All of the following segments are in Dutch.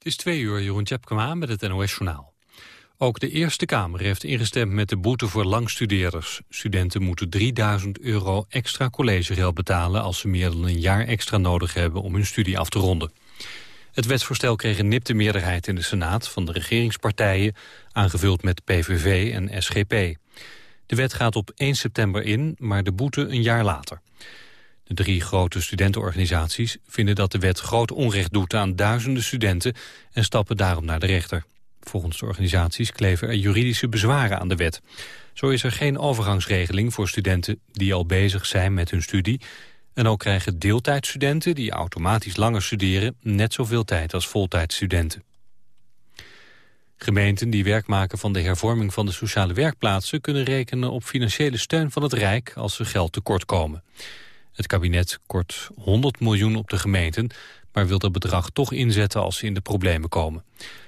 Het is twee uur, Jeroen Tjepkema met het NOS-journaal. Ook de Eerste Kamer heeft ingestemd met de boete voor langstudeerders. Studenten moeten 3000 euro extra collegegeld betalen... als ze meer dan een jaar extra nodig hebben om hun studie af te ronden. Het wetsvoorstel kreeg een nipte meerderheid in de Senaat... van de regeringspartijen, aangevuld met PVV en SGP. De wet gaat op 1 september in, maar de boete een jaar later. Drie grote studentenorganisaties vinden dat de wet groot onrecht doet aan duizenden studenten en stappen daarom naar de rechter. Volgens de organisaties kleven er juridische bezwaren aan de wet. Zo is er geen overgangsregeling voor studenten die al bezig zijn met hun studie. En ook krijgen deeltijdstudenten die automatisch langer studeren net zoveel tijd als voltijdstudenten. Gemeenten die werk maken van de hervorming van de sociale werkplaatsen... kunnen rekenen op financiële steun van het Rijk als ze geld tekort komen. Het kabinet kort 100 miljoen op de gemeenten... maar wil dat bedrag toch inzetten als ze in de problemen komen.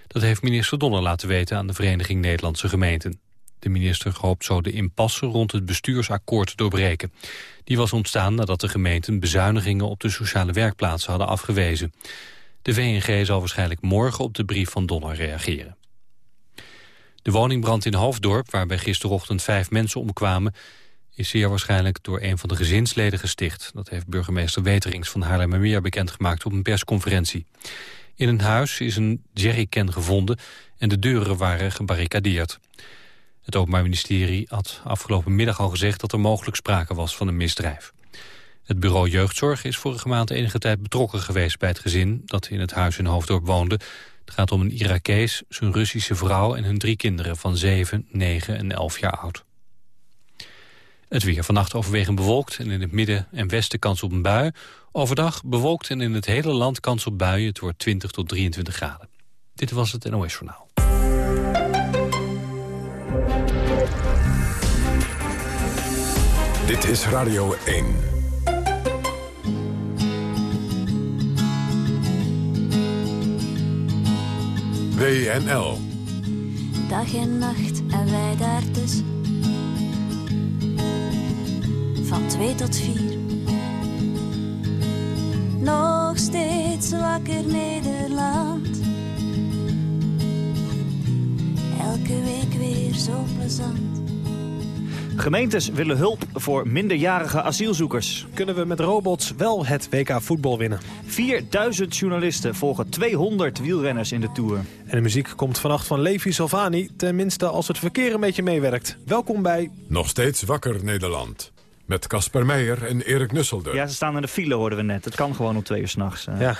Dat heeft minister Donner laten weten aan de Vereniging Nederlandse Gemeenten. De minister hoopt zo de impasse rond het bestuursakkoord te doorbreken. Die was ontstaan nadat de gemeenten bezuinigingen op de sociale werkplaatsen hadden afgewezen. De VNG zal waarschijnlijk morgen op de brief van Donner reageren. De woningbrand in Hoofddorp, waarbij gisterochtend vijf mensen omkwamen is zeer waarschijnlijk door een van de gezinsleden gesticht. Dat heeft burgemeester Weterings van Haarlemmermeer bekendgemaakt op een persconferentie. In een huis is een jerrycan gevonden en de deuren waren gebarricadeerd. Het Openbaar Ministerie had afgelopen middag al gezegd dat er mogelijk sprake was van een misdrijf. Het bureau jeugdzorg is vorige maand enige tijd betrokken geweest bij het gezin dat in het huis in Hoofddorp woonde. Het gaat om een Irakees, zijn Russische vrouw en hun drie kinderen van 7, 9 en 11 jaar oud. Het weer vannacht overwegend bewolkt en in het midden en westen kans op een bui. Overdag bewolkt en in het hele land kans op buien. Het wordt 20 tot 23 graden. Dit was het NOS Journaal. Dit is Radio 1. WNL. Dag en nacht en wij daar van twee tot vier. Nog steeds wakker Nederland. Elke week weer zo plezant. Gemeentes willen hulp voor minderjarige asielzoekers. Kunnen we met robots wel het WK voetbal winnen? 4000 journalisten volgen 200 wielrenners in de Tour. En de muziek komt vannacht van Levi Salvani, tenminste als het verkeer een beetje meewerkt. Welkom bij... Nog steeds wakker Nederland. Met Casper Meijer en Erik Nusselder. Ja, ze staan in de file, hoorden we net. Het kan gewoon om twee uur s'nachts. Uh. Ja,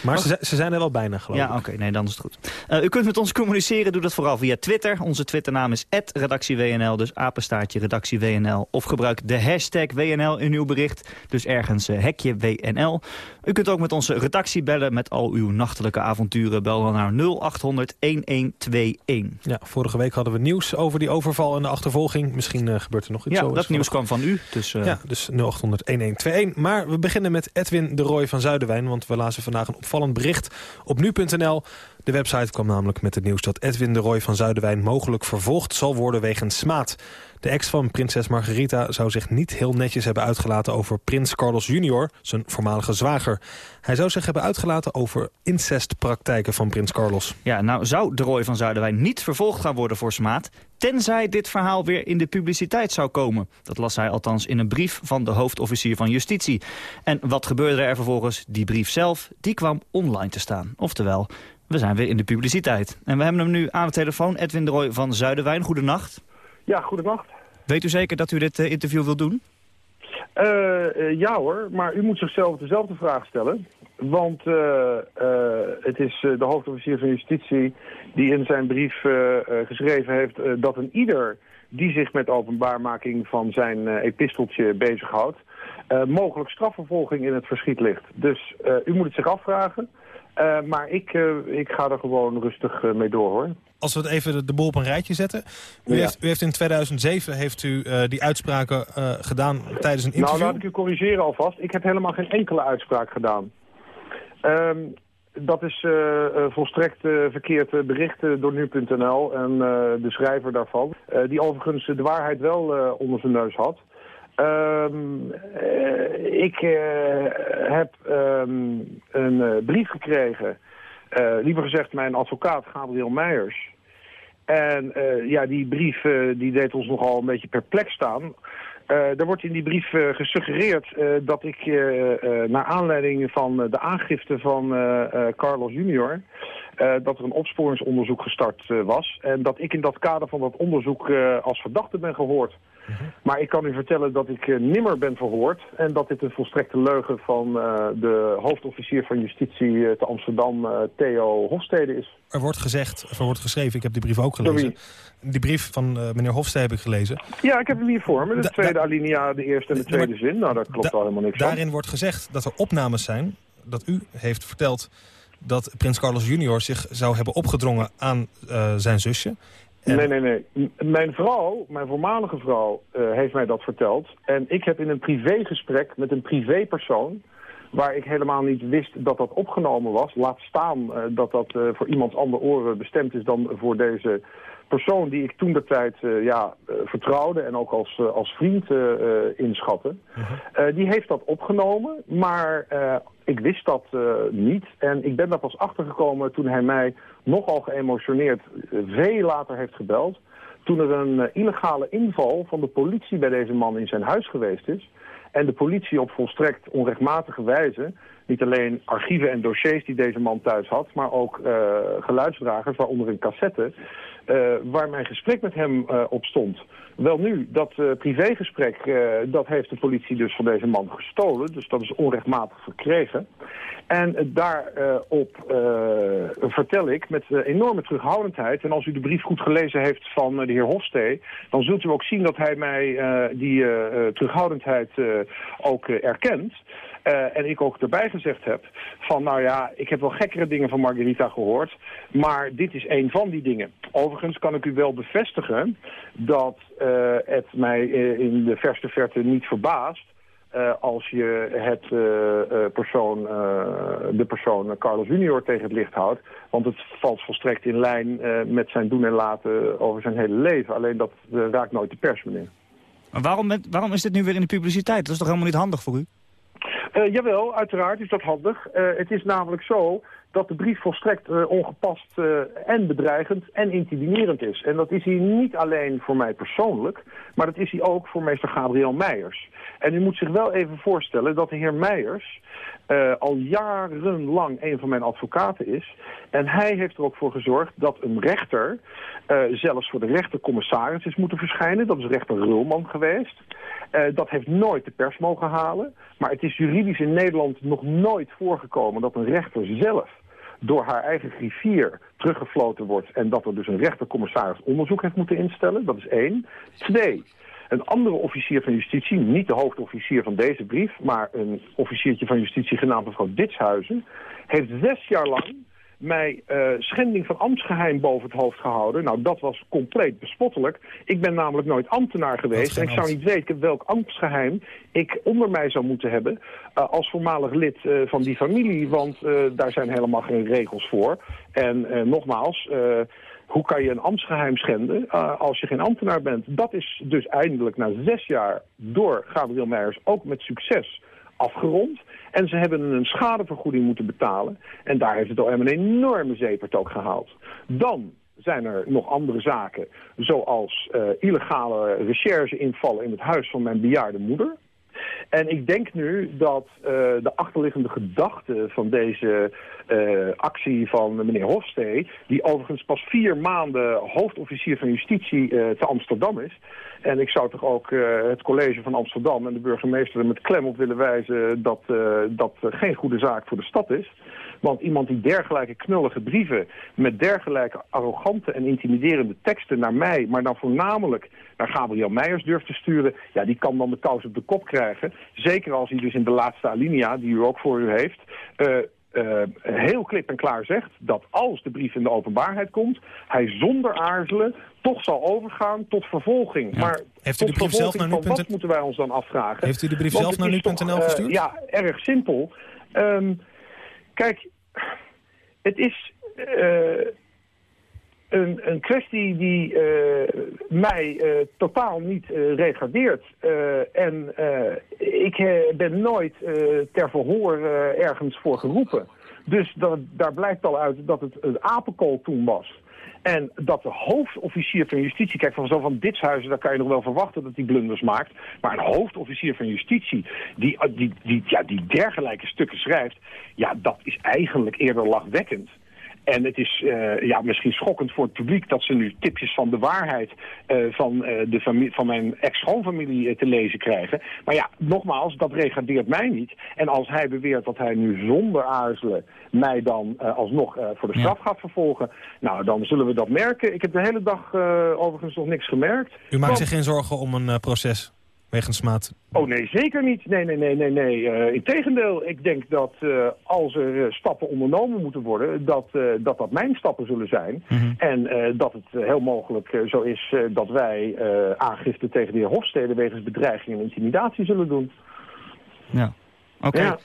maar ze, ze, zijn er wel bijna, geloof ja, ik. Ja, oké. nee, dan is het goed. Uh, u kunt met ons communiceren. Doe dat vooral via Twitter. Onze Twitternaam is redactieWNL. Dus apenstaartje redactie WNL. Of gebruik de hashtag WNL in uw bericht. Dus ergens uh, hekje WNL. U kunt ook met onze redactie bellen met al uw nachtelijke avonturen. Bel dan naar 0800 1121. Ja, vorige week hadden we nieuws over die overval en de achtervolging. Misschien uh, gebeurt er nog iets. Ja, zo dat nieuws kwam van u. Dus, Ja, dus 0800 1121. Maar we beginnen met Edwin de Roy van Zuiderwijn. Want we lazen vandaag een opvallend bericht op nu.nl. De website kwam namelijk met het nieuws dat Edwin de Roy van Zuiderwijn... mogelijk vervolgd zal worden wegens smaad. De ex van prinses Margarita zou zich niet heel netjes hebben uitgelaten... over prins Carlos Junior, zijn voormalige zwager. Hij zou zich hebben uitgelaten over incestpraktijken van prins Carlos. Ja, nou zou de Roy van Zuiderwijn niet vervolgd gaan worden voor smaad... tenzij dit verhaal weer in de publiciteit zou komen. Dat las hij althans in een brief van de hoofdofficier van Justitie. En wat gebeurde er vervolgens? Die brief zelf, die kwam online te staan. Oftewel, we zijn weer in de publiciteit. En we hebben hem nu aan de telefoon, Edwin de Roy van Zuiderwijn. Goedenacht. Ja, goedenacht. Weet u zeker dat u dit uh, interview wilt doen? Uh, uh, ja hoor, maar u moet zichzelf dezelfde vraag stellen. Want het is de hoofdofficier van Justitie die in zijn brief geschreven heeft dat een ieder die zich met openbaarmaking van zijn episteltje bezighoudt, mogelijk strafvervolging in het verschiet ligt. Dus u moet het zich afvragen. Uh, maar ik, uh, ik ga er gewoon rustig uh, mee door, hoor. Als we het even de boel op een rijtje zetten. U, ja. heeft, u heeft in 2007 heeft u die uitspraken gedaan tijdens een interview. Nou, laat ik u corrigeren alvast. Ik heb helemaal geen enkele uitspraak gedaan. Um, dat is volstrekt verkeerd bericht door nu.nl en de schrijver daarvan. die overigens de waarheid wel onder zijn neus had. Um, uh, ik uh, heb um, een uh, brief gekregen liever gezegd mijn advocaat Gabriel Meijers. En ja, die brief die deed ons nogal een beetje perplex staan. er wordt in die brief gesuggereerd dat ik naar aanleiding van de aangifte van Carlos junior... dat er een opsporingsonderzoek gestart was. En dat ik in dat kader van dat onderzoek als verdachte ben gehoord. Maar ik kan u vertellen dat ik nimmer ben verhoord... en dat dit een volstrekte leugen van de hoofdofficier van justitie te Amsterdam, Theo Hofstede, is. Er wordt gezegd, er wordt geschreven, ik heb die brief ook gelezen. Sorry. Die brief van meneer Hofstede heb ik gelezen. Ja, ik heb hem hier voor me. De tweede alinea, de eerste en de tweede zin. Nou, dat klopt al helemaal niks Daarin van. wordt gezegd dat er opnames zijn, dat u heeft verteld dat prins Carlos junior zich zou hebben opgedrongen aan zijn zusje. Nee, nee, nee. Mijn vrouw, mijn voormalige vrouw, uh, heeft mij dat verteld. En ik heb in een privégesprek met een privépersoon... waar ik helemaal niet wist dat dat opgenomen was... laat staan uh, dat dat voor iemands andere oren bestemd is dan voor deze persoon... die ik toen de tijd ja, vertrouwde en ook als, als vriend inschatte. -huh. die heeft dat opgenomen, maar ik wist dat niet. En ik ben daar pas achtergekomen toen hij mij nogal geëmotioneerd eh, veel later heeft gebeld... toen er een eh, illegale inval van de politie bij deze man in zijn huis geweest is... en de politie op volstrekt onrechtmatige wijze... niet alleen archieven en dossiers die deze man thuis had... maar ook uh, geluidsdragers, waaronder een cassette... Uh, waar mijn gesprek met hem uh, op stond. Wel nu, dat privégesprek, dat heeft de politie dus van deze man gestolen. Dus dat is onrechtmatig verkregen. En daarop vertel ik met enorme terughoudendheid... en als u de brief goed gelezen heeft van de heer Hofstee... dan zult u ook zien dat hij mij die terughoudendheid ook erkent... Uh, en ik ook erbij gezegd heb van, nou ja, ik heb wel gekkere dingen van Margarita gehoord, maar dit is een van die dingen. Overigens kan ik u wel bevestigen dat uh, het mij uh, in de verste verte niet verbaast als je het persoon, de persoon Carlos Junior tegen het licht houdt. Want het valt volstrekt in lijn met zijn doen en laten over zijn hele leven. Alleen dat raakt nooit de pers, meneer. Maar waarom, waarom is dit nu weer in de publiciteit? Dat is toch helemaal niet handig voor u? Uh, jawel, uiteraard is dat handig. Uh, het is namelijk zo dat de brief volstrekt uh, ongepast en bedreigend en intimiderend is. En dat is hij niet alleen voor mij persoonlijk, maar dat is hij ook voor meester Gabriel Meijers. En u moet zich wel even voorstellen dat de heer Meijers al jarenlang een van mijn advocaten is. En hij heeft er ook voor gezorgd dat een rechter zelfs voor de rechtercommissaris is moeten verschijnen. Dat is rechter Rulman geweest. Dat heeft nooit de pers mogen halen. Maar het is juridisch in Nederland nog nooit voorgekomen dat een rechter zelf door haar eigen griffier teruggefloten wordt... en dat er dus een rechtercommissaris onderzoek heeft moeten instellen. Dat is één. Twee, een andere officier van justitie, niet de hoofdofficier van deze brief... maar een officiertje van justitie genaamd mevrouw Ditshuizen... heeft zes jaar lang mij uh, schending van ambtsgeheim boven het hoofd gehouden. Nou, dat was compleet bespottelijk. Ik ben namelijk nooit ambtenaar geweest. En ik zou niet weten welk ambtsgeheim ik onder mij zou moeten hebben... Uh, als voormalig lid uh, van die familie. Want daar zijn helemaal geen regels voor. En nogmaals... Hoe kan je een ambtsgeheim schenden uh, als je geen ambtenaar bent? Dat is dus eindelijk na zes jaar door Gabriel Meijers ook met succes afgerond. En ze hebben een schadevergoeding moeten betalen. En daar heeft het OM een enorme zeepert ook gehaald. Dan zijn er nog andere zaken, zoals uh, illegale recherche-invallen in het huis van mijn bejaarde moeder. En ik denk nu dat uh, de achterliggende gedachte van deze uh, actie van meneer Hofstee... die overigens pas vier maanden hoofdofficier van justitie uh, te Amsterdam is... en ik zou toch ook het college van Amsterdam en de burgemeester er met klem op willen wijzen... dat dat geen goede zaak voor de stad is... Want iemand die dergelijke knullige brieven met dergelijke arrogante en intimiderende teksten naar mij, maar dan voornamelijk naar Gabriel Meijers durft te sturen, ja, die kan dan de kous op de kop krijgen. Zeker als hij dus in de laatste alinea, die u ook voor u heeft, uh, uh, heel klip en klaar zegt dat als de brief in de openbaarheid komt, hij zonder aarzelen toch zal overgaan tot vervolging. Ja. Maar heeft u de brief zelf naar nu.nl? Wat moeten wij ons dan afvragen? Heeft u de brief zelf naar nu.nl uh, gestuurd? Ja, erg simpel. Um, Kijk, het is uh, een, een, kwestie die uh, mij uh, totaal niet regardeert. en ik ben nooit ter verhoor ergens voor geroepen. Dus dat, daar blijkt al uit dat het een apenkool toen was. En dat de hoofdofficier van justitie, kijk van zo van Ditshuizen, daar kan je nog wel verwachten dat hij blunders maakt. Maar een hoofdofficier van justitie die, die, die, ja, die dergelijke stukken schrijft, ja, dat is eigenlijk eerder lachwekkend. En het is uh, ja, misschien schokkend voor het publiek dat ze nu tipjes van de waarheid uh, van, uh, de familie, van mijn ex-schoonfamilie te lezen krijgen. Maar ja, nogmaals, dat regardeert mij niet. En als hij beweert dat hij nu zonder aarzelen mij dan alsnog voor de straf ja. gaat vervolgen, nou dan zullen we dat merken. Ik heb de hele dag overigens nog niks gemerkt. U maakt zich geen zorgen om een proces? Wegens maat? Oh nee, zeker niet. Nee, nee, nee, nee, nee. Uh, Integendeel, ik denk dat uh, als er uh, stappen ondernomen moeten worden, dat, dat dat mijn stappen zullen zijn. Mm -hmm. En dat het heel mogelijk zo is dat wij aangifte tegen de heer Hofstede wegens bedreiging en intimidatie zullen doen. Ja. Oké. Okay.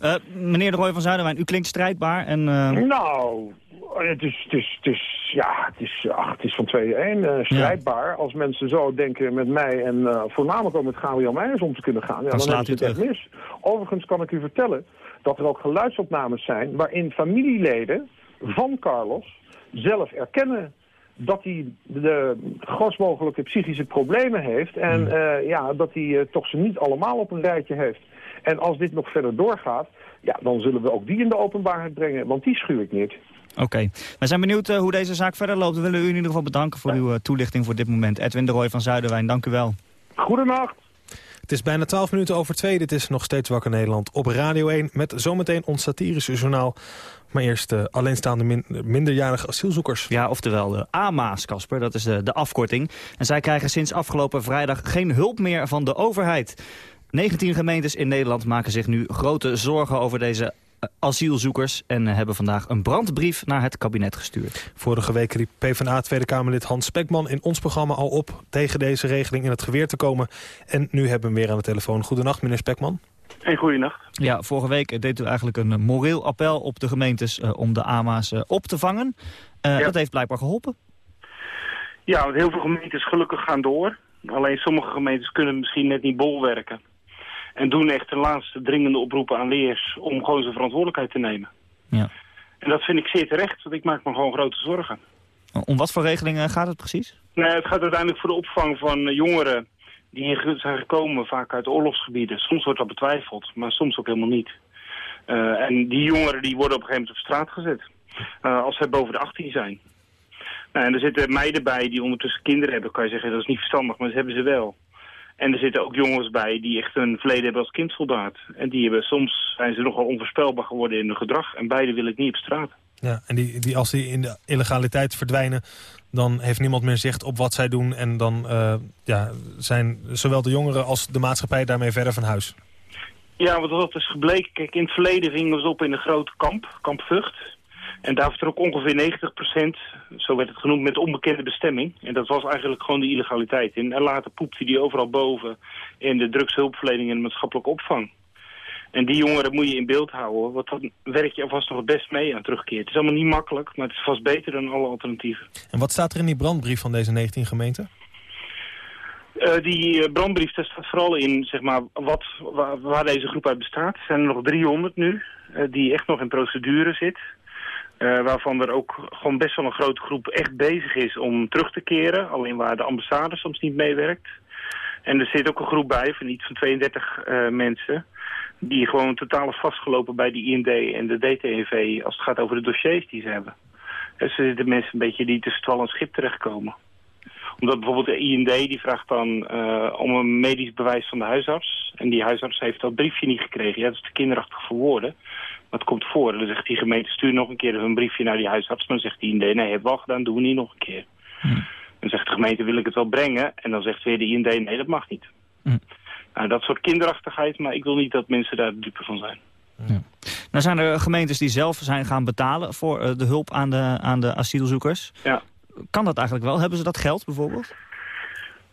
Ja. meneer de Roy van Zuiderwijn, u klinkt strijdbaar en... Nou, het is, het is, het is, ja, het is, ach, het is van 2-1 uh, strijdbaar. Ja. Als mensen zo denken met mij en uh, voornamelijk ook met Gabriel Meijers om te kunnen gaan, ja, dan, dan slaat u het echt mis. Overigens kan ik u vertellen dat er ook geluidsopnames zijn waarin familieleden van Carlos zelf erkennen dat hij de grootst mogelijke psychische problemen heeft en uh, ja, dat hij toch ze niet allemaal op een rijtje heeft. En als dit nog verder doorgaat, ja, dan zullen we ook die in de openbaarheid brengen, want die schuw ik niet. Oké. Okay. We zijn benieuwd uh, hoe deze zaak verder loopt. We willen u in ieder geval bedanken voor uw uh, toelichting voor dit moment. Edwin de Roy van Zuiderwijn, dank u wel. Goedenacht. Het is bijna 12 minuten over twee. Dit is nog steeds Wakker Nederland op Radio 1... met zometeen ons satirische journaal. Maar eerst de alleenstaande min minderjarige asielzoekers. Ja, oftewel de AMA's, Casper. Dat is de, de afkorting. En zij krijgen sinds afgelopen vrijdag geen hulp meer van de overheid. 19 gemeentes in Nederland maken zich nu grote zorgen over deze asielzoekers en hebben vandaag een brandbrief naar het kabinet gestuurd. Vorige week riep PvdA Tweede Kamerlid Hans Spekman in ons programma al op tegen deze regeling in het geweer te komen. En nu hebben we hem weer aan de telefoon. Goedenacht meneer Spekman. Hey, goedenacht. Ja, vorige week deed u eigenlijk een moreel appel op de gemeentes uh, om de AMA's uh, op te vangen. Uh, ja. Dat heeft blijkbaar geholpen. Ja, want heel veel gemeentes gelukkig gaan door. Alleen sommige gemeentes kunnen misschien net niet bolwerken. En doen echt de laatste dringende oproepen aan leers om gewoon zijn verantwoordelijkheid te nemen. Ja. En dat vind ik zeer terecht, want ik maak me gewoon grote zorgen. Om wat voor regelingen gaat het precies? Nee, het gaat uiteindelijk voor de opvang van jongeren die hier zijn gekomen, vaak uit oorlogsgebieden. Soms wordt dat betwijfeld, maar soms ook helemaal niet. Uh, en die jongeren die worden op een gegeven moment op straat gezet. Uh, als zij boven de 18 zijn. Nou, en er zitten meiden bij die ondertussen kinderen hebben. kan je zeggen, dat is niet verstandig, maar dat hebben ze wel. En er zitten ook jongens bij die echt een verleden hebben als kindsoldaat. En die hebben, soms zijn ze nogal onvoorspelbaar geworden in hun gedrag. En beide wil ik niet op straat. Ja, en die, die, als die in de illegaliteit verdwijnen... dan heeft niemand meer zicht op wat zij doen. En dan uh, ja, zijn zowel de jongeren als de maatschappij daarmee verder van huis. Ja, want dat is gebleken. Kijk, in het verleden gingen ze op in een grote kamp, kamp Vught. En daar vertrok ongeveer 90% zo werd het genoemd, met onbekende bestemming. En dat was eigenlijk gewoon de illegaliteit in. En later poepte die overal boven in de drugshulpverlening en de maatschappelijke opvang. En die jongeren moet je in beeld houden, want dan werk je alvast nog het best mee aan terugkeer. Het is allemaal niet makkelijk, maar het is vast beter dan alle alternatieven. En wat staat er in die brandbrief van deze 19 gemeenten? Uh, die brandbrief, daar staat vooral in zeg maar, wat, waar, waar, deze groep uit bestaat. Er zijn er nog 300 nu, uh, die echt nog in procedure zit. Uh, waarvan er ook gewoon best wel een grote groep echt bezig is om terug te keren. Alleen waar de ambassade soms niet meewerkt. En er zit ook een groep bij van iets van 32 uh, mensen... die gewoon totaal vastgelopen bij die IND en de DTNV... als het gaat over de dossiers die ze hebben. Dus er zitten mensen een beetje die tussen wal en schip terechtkomen. Omdat bijvoorbeeld de IND die vraagt dan uh, om een medisch bewijs van de huisarts. En die huisarts heeft dat briefje niet gekregen. Ja, dat is te kinderachtig voor woorden. Wat komt voor? Dan zegt die gemeente, stuur nog een keer een briefje naar die huisarts. Maar dan zegt die IND, nee, heb gedaan, doen we niet nog een keer. Hm. Dan zegt de gemeente, wil ik het wel brengen? En dan zegt weer de IND, nee, dat mag niet. Hm. Nou, dat soort kinderachtigheid, maar ik wil niet dat mensen daar dupe van zijn. Ja. Nou zijn er gemeentes die zelf zijn gaan betalen voor uh, de hulp aan de, aan de asielzoekers. Ja. Kan dat eigenlijk wel? Hebben ze dat geld bijvoorbeeld?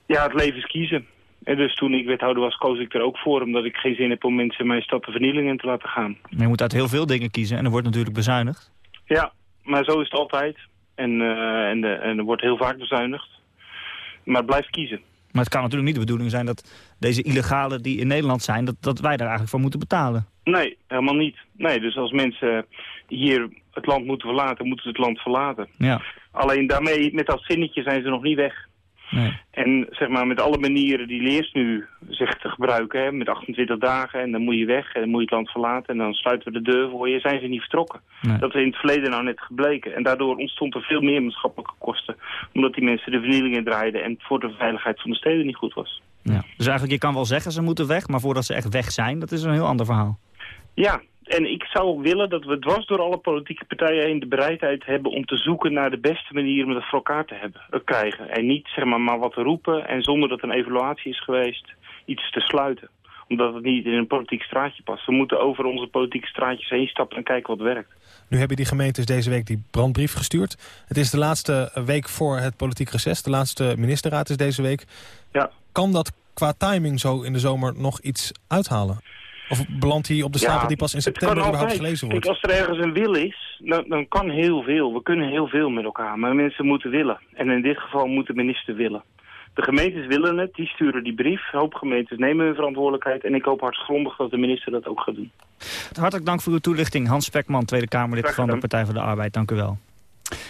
Ja, het leven is kiezen. En dus toen ik wethouder was, koos ik er ook voor... omdat ik geen zin heb om mensen mijn stad de vernieling in te laten gaan. Maar je moet uit heel veel dingen kiezen en er wordt natuurlijk bezuinigd. Ja, maar zo is het altijd. En, uh, en, de, en er wordt heel vaak bezuinigd. Maar het blijft kiezen. Maar het kan natuurlijk niet de bedoeling zijn dat deze illegalen die in Nederland zijn... dat, dat wij daar eigenlijk voor moeten betalen. Nee, helemaal niet. Nee, dus als mensen hier het land moeten verlaten, moeten het land verlaten. Ja. Alleen daarmee, met dat zinnetje zijn ze nog niet weg. Nee. En zeg maar met alle manieren die leers nu zegt te gebruiken, hè, met 28 dagen en dan moet je weg en dan moet je het land verlaten en dan sluiten we de deur voor je, zijn ze niet vertrokken. Nee. Dat is in het verleden nou net gebleken. En daardoor ontstond er veel meer maatschappelijke kosten, omdat die mensen de vernielingen draaiden en het voor de veiligheid van de steden niet goed was. Ja. Dus eigenlijk, je kan wel zeggen ze moeten weg, maar voordat ze echt weg zijn, dat is een heel ander verhaal. Ja, en ik zou willen dat we dwars door alle politieke partijen heen de bereidheid hebben om te zoeken naar de beste manier om het voor elkaar te hebben, eh, krijgen. En niet zeg maar, maar wat te roepen en zonder dat een evaluatie is geweest iets te sluiten. Omdat het niet in een politiek straatje past. We moeten over onze politieke straatjes heen stappen en kijken wat werkt. Nu hebben die gemeentes deze week die brandbrief gestuurd. Het is de laatste week voor het politiek reces. De laatste ministerraad is deze week. Ja. Kan dat qua timing zo in de zomer nog iets uithalen? Of belandt hij op de stapel Ja, die pas in september überhaupt altijd. gelezen Kijk, wordt? als er ergens een wil is, dan, dan kan heel veel. We kunnen heel veel met elkaar, maar mensen moeten willen. En in dit geval moet de minister willen. De gemeentes willen het, die sturen die brief. Een hoop gemeentes nemen hun verantwoordelijkheid. En ik hoop hartgrondig dat de minister dat ook gaat doen. Hartelijk dank voor uw toelichting. Hans Spekman, Tweede Kamerlid van de. Partij voor de Arbeid. Dank u wel.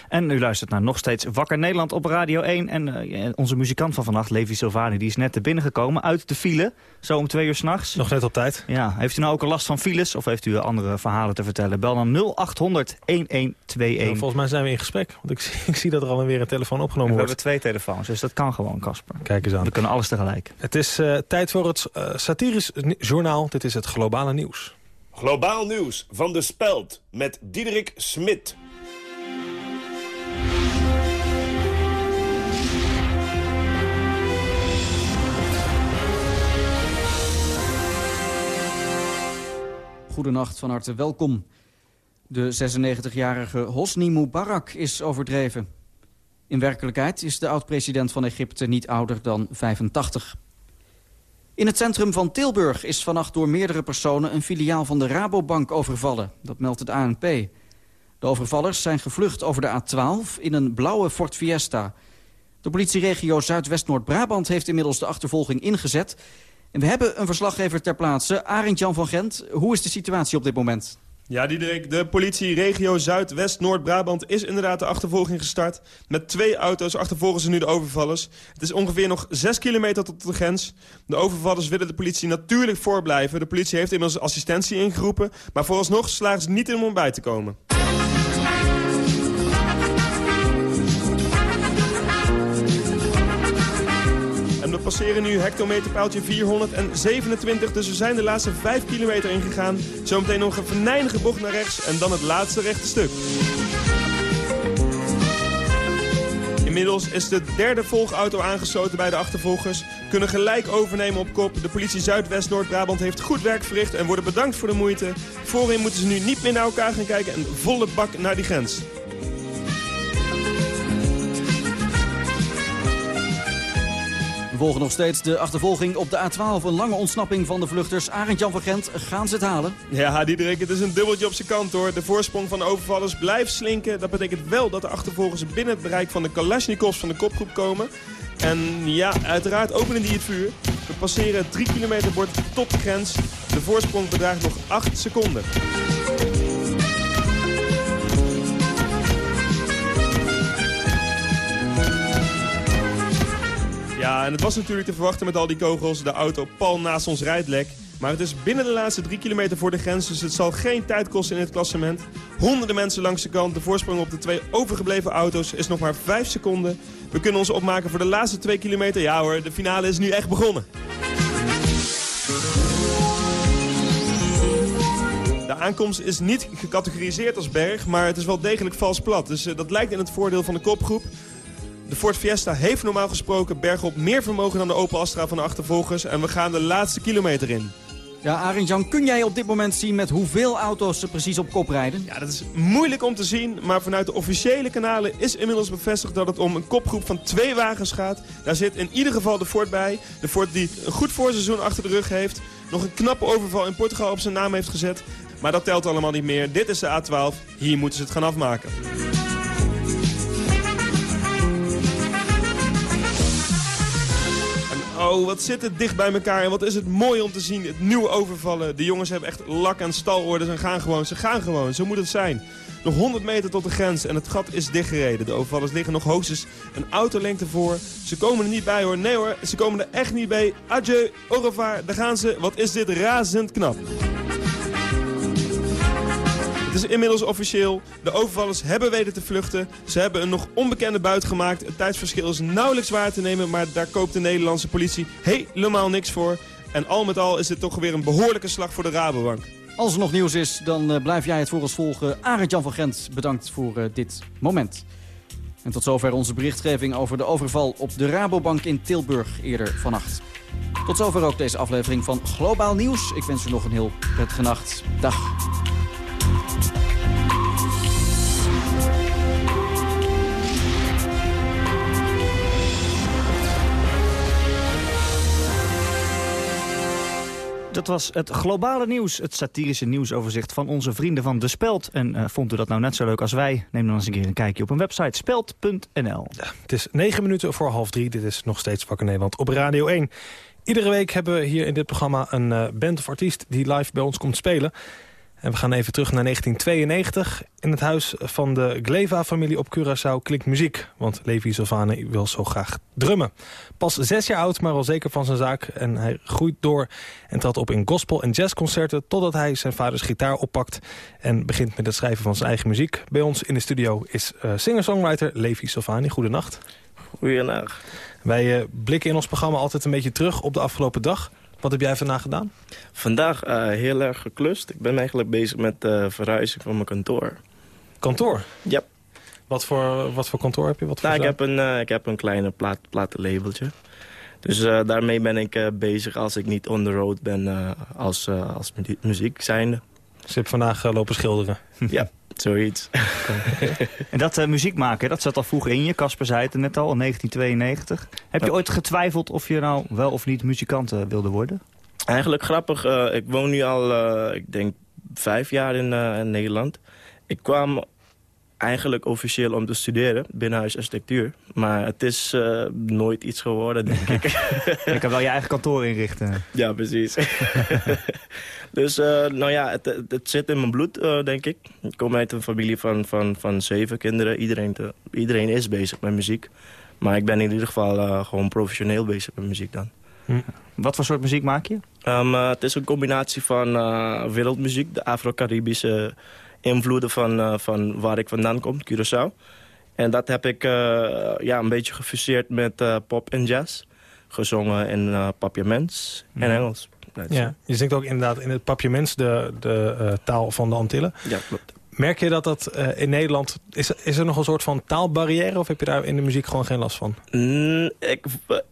En u luistert naar nog steeds Wakker Nederland op Radio 1. En eh, onze muzikant van vannacht, Levi Silvani, die is net te binnengekomen uit de file. Zo om twee uur s'nachts. Nog net op tijd. Ja, heeft u nou ook een last van files of heeft u andere verhalen te vertellen? Bel dan 0800 1121. Nou, volgens mij zijn we in gesprek. Want ik zie, ik zie dat er alweer een telefoon we opgenomen hebben wordt. twee telefoons, dus dat kan gewoon, Casper. Kijk eens aan. We kunnen alles tegelijk. Het is eh, tijd voor het eh, satirisch journaal. Dit is het globale nieuws. Globaal nieuws van de Speld met Diederik Smit. Goedenacht, van harte welkom. De 96-jarige Hosni Mubarak is overdreven. In werkelijkheid is de oud-president van Egypte niet ouder dan 85. In het centrum van Tilburg is vannacht door meerdere personen... een filiaal van de Rabobank overvallen. Dat meldt het ANP. De overvallers zijn gevlucht over de A12 in een blauwe Ford Fiesta. De politieregio Zuidwest-Noord-Brabant heeft inmiddels de achtervolging ingezet... En we hebben een verslaggever ter plaatse, Arend Jan van Gent. Hoe is de situatie op dit moment? Ja, Diederik, de politie regio Zuidwest-Noord-Brabant is inderdaad de achtervolging gestart. Met twee auto's achtervolgen ze nu de overvallers. Het is ongeveer nog zes kilometer tot de grens. De overvallers willen de politie natuurlijk voorblijven. De politie heeft inmiddels assistentie ingeroepen. Maar vooralsnog slagen ze niet in om erbij te komen. Passeren nu hectometerpaaltje 427, dus we zijn de laatste 5 kilometer ingegaan. Zometeen nog een venijnige bocht naar rechts en dan het laatste rechte stuk. Inmiddels is de derde volgauto aangesloten bij de achtervolgers. Kunnen gelijk overnemen op kop. De politie Zuidwest-Noord-Brabant heeft goed werk verricht en worden bedankt voor de moeite. Voorin moeten ze nu niet meer naar elkaar gaan kijken en volle bak naar die grens. We volgen nog steeds de achtervolging op de A12. Een lange ontsnapping van de vluchters. Arend Jan van Gent, gaan ze het halen? Ja, Diederik, het is een dubbeltje op zijn kant hoor. De voorsprong van de overvallers blijft slinken. Dat betekent wel dat de achtervolgers binnen het bereik van de Kalashnikovs van de kopgroep komen. En ja, uiteraard openen die het vuur. We passeren het 3 kilometer bord tot de grens. De voorsprong bedraagt nog 8 seconden. Ja, en het was natuurlijk te verwachten met al die kogels. De auto pal naast ons rijdt lek. Maar het is binnen de laatste drie kilometer voor de grens, dus het zal geen tijd kosten in het klassement. Honderden mensen langs de kant. De voorsprong op de twee overgebleven auto's is nog maar vijf seconden. We kunnen ons opmaken voor de laatste twee kilometer. Ja hoor, de finale is nu echt begonnen. De aankomst is niet gecategoriseerd als berg, maar het is wel degelijk vals plat. Dus eh, dat lijkt in het voordeel van de kopgroep. De Ford Fiesta heeft normaal gesproken bergop meer vermogen dan de Opel Astra van de achtervolgers. En we gaan de laatste kilometer in. Ja, Arend Jan, kun jij op dit moment zien met hoeveel auto's ze precies op kop rijden? Ja, dat is moeilijk om te zien, maar vanuit de officiële kanalen is inmiddels bevestigd dat het om een kopgroep van twee wagens gaat. Daar zit in ieder geval de Ford bij. De Ford die een goed voorseizoen achter de rug heeft. Nog een knappe overval in Portugal op zijn naam heeft gezet. Maar dat telt allemaal niet meer. Dit is de A12. Hier moeten ze het gaan afmaken. Oh, wat zit het dicht bij elkaar en wat is het mooi om te zien. Het nieuwe overvallen. De jongens hebben echt lak aan stalorders en gaan gewoon. Ze gaan gewoon, zo moet het zijn. Nog 100 meter tot de grens en het gat is dichtgereden. De overvallers liggen nog hoogstens een autolengte voor. Ze komen er niet bij hoor. Nee hoor, ze komen er echt niet bij. Adieu, au revoir, daar gaan ze. Wat is dit razend knap. Is inmiddels officieel. De overvallers hebben weten te vluchten. Ze hebben een nog onbekende buit gemaakt. Het tijdsverschil is nauwelijks waar te nemen, maar daar koopt de Nederlandse politie helemaal niks voor. En al met al is dit toch weer een behoorlijke slag voor de Rabobank. Als er nog nieuws is, dan uh, blijf jij het voor ons volgen. Arend-Jan van Gent, bedankt voor uh, dit moment. En tot zover onze berichtgeving over de overval op de Rabobank in Tilburg eerder vannacht. Tot zover ook deze aflevering van Globaal Nieuws. Ik wens u nog een heel prettige nacht. Dag. Dat was het globale nieuws, het satirische nieuwsoverzicht van onze vrienden van De Speld. En uh, vond u dat nou net zo leuk als wij? Neem dan eens een keer een kijkje op een website, speld.nl. Ja, het is negen minuten voor half drie. Dit is nog steeds Wakker Nederland op Radio 1. Iedere week hebben we hier in dit programma een uh, band of artiest die live bij ons komt spelen. En we gaan even terug naar 1992. In het huis van de Gleva-familie op Curaçao klinkt muziek. Want Levi Sylvane wil zo graag drummen. Pas zes jaar oud, maar al zeker van zijn zaak. En hij groeit door en trad op in gospel- en jazzconcerten... totdat hij zijn vaders gitaar oppakt en begint met het schrijven van zijn eigen muziek. Bij ons in de studio is uh, singer-songwriter Levi Sylvani. Goedenacht. Goedenacht. Wij uh, blikken in ons programma altijd een beetje terug op de afgelopen dag... Wat heb jij vandaag gedaan? Vandaag uh, heel erg geklust. Ik ben eigenlijk bezig met de uh, verhuizing van mijn kantoor. Kantoor? Ja. Wat voor, wat voor kantoor heb je? Wat voor nou, ik, heb een, uh, ik heb een kleine plaat, platenlabeltje. Dus daarmee ben ik bezig als ik niet on the road ben als, als muziek zijnde. Dus je hebt vandaag lopen schilderen? Ja, zoiets. en dat uh, muziek maken, dat zat al vroeger in je. Casper zei het net al, in 1992. Heb je ooit getwijfeld of je nou wel of niet muzikant uh, wilde worden? Eigenlijk grappig. Uh, ik woon nu al, ik denk, vijf jaar in, in, Nederland. Ik kwam eigenlijk officieel om te studeren, binnenhuis architectuur. Maar het is nooit iets geworden, denk ik. je kan wel je eigen kantoor inrichten. Ja, precies. Dus uh, nou ja, het, het, het, zit in mijn bloed, uh, denk ik. Ik kom uit een familie van, van, van zeven kinderen. Iedereen, te, iedereen is bezig met muziek. Maar ik ben in ieder geval uh, gewoon professioneel bezig met muziek dan. Hm. Wat voor soort muziek maak je? Um, het is een combinatie van wereldmuziek, de Afro-Caribische invloeden van, van waar ik vandaan kom, Curaçao. En dat heb ik ja, een beetje gefuseerd met pop en jazz. Gezongen in papiaments hm. en Engels. Ja, je zingt ook inderdaad in het papiaments, de, de taal van de Antillen. Ja, klopt. Merk je dat dat uh, in Nederland... Is, is er nog een soort van taalbarrière of heb je daar in de muziek gewoon geen last van? Mm, ik,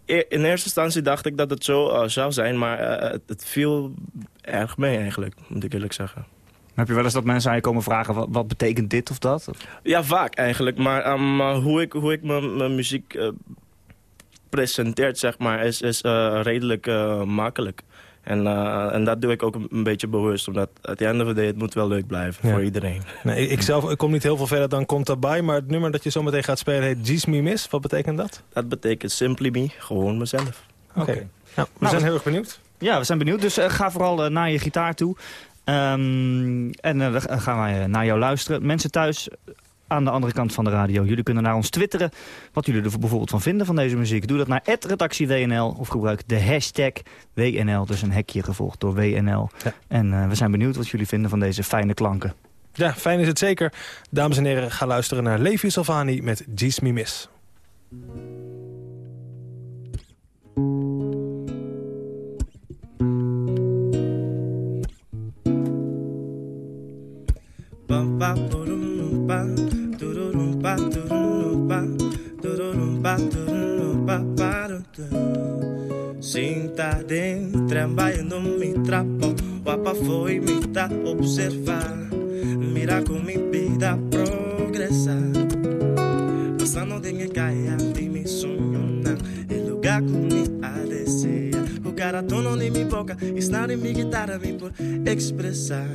in eerste instantie dacht ik dat het zo uh, zou zijn, maar het, het, viel erg mee eigenlijk, moet ik eerlijk zeggen. Heb je wel eens dat mensen aan je komen vragen, wat, wat betekent dit of dat? Ja, vaak eigenlijk, maar um, hoe ik, hoe ik mijn muziek presenteert, zeg maar, is, is redelijk makkelijk. En, uh, en dat doe ik ook een, beetje bewust. Omdat at the end of the day, het moet wel leuk blijven ja. voor iedereen. Nee, ik, zelf ik kom niet heel veel verder dan Komt daarbij. Maar het nummer dat je zo meteen gaat spelen heet Jeez Me Miss. Wat betekent dat? Dat betekent Simply Me. Gewoon mezelf. Oké. Okay. Nou, we nou, zijn heel erg benieuwd. Ja, we zijn benieuwd. Dus uh, ga vooral uh, naar je gitaar toe. Um, en dan gaan wij naar jou luisteren. Mensen thuis, aan de andere kant van de radio. Jullie kunnen naar ons twitteren wat jullie er bijvoorbeeld van vinden van deze muziek. Doe dat naar redactieWNL of gebruik de hashtag WNL. Dus een hekje gevolgd door WNL. Ja. En uh, we zijn benieuwd wat jullie vinden van deze fijne klanken. Ja, fijn is het zeker. Dames en heren, ga luisteren naar Levi Salvani met Jeez Me Miss. Sinta dentro trabalhando me trapo Guapa foi me dar observar. Mira como mi vida progresa Passando de minha caia de me sonhar El lugar com me O cara tono de mi boca Está en mi guitarra me por expressar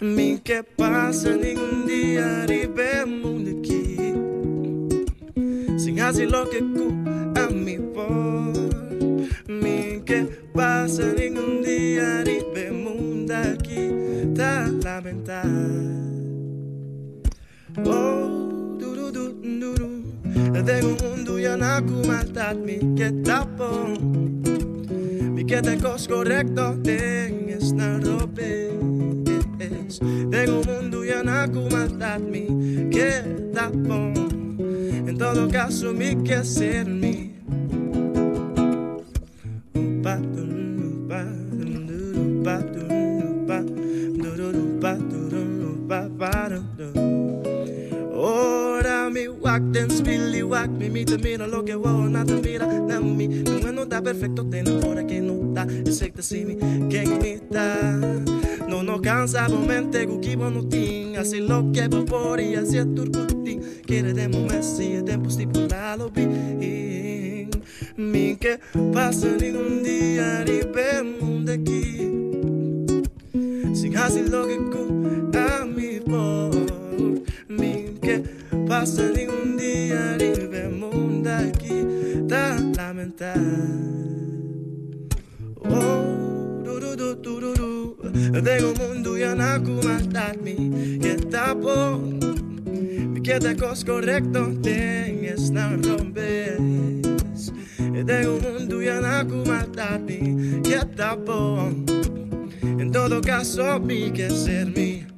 Me que passa nenhum dia Ribe mundo aqui Sing as lo que cu a mi por mi pasa ningún día ni vemos aquí ta lamentar. Oh, du du du du du. Tengo un mundo ya na kumaltat mi que tapon. Que te cos correcto tengas na rope. Tengo un mundo ya na kumaltat mi que tapon. En todo caso mi que ser mi. Upa, dun, mi wak den spilli wak mi mi te mira lo que voy na te mira na mi. No no está perfecto te enamora que no está. Exacto si mi que mi está. No no cansa mente gu ki no ting. Así lo que por y así es turcuti quiere de messi e tempo stipulalo bi mi que pasa ningún día ni mundo aquí. Sin así lo que cu a mi por. Mi que pasa ningún día ni mundo aquí ta lamentar. Oh du du du du du du tengo un mundo ya na kumatarmi que tapo mi que te cos correcto tengas na rompes. Tengo un mundo ya na kumatarmi que tapo en todo caso mi que ser mi Mi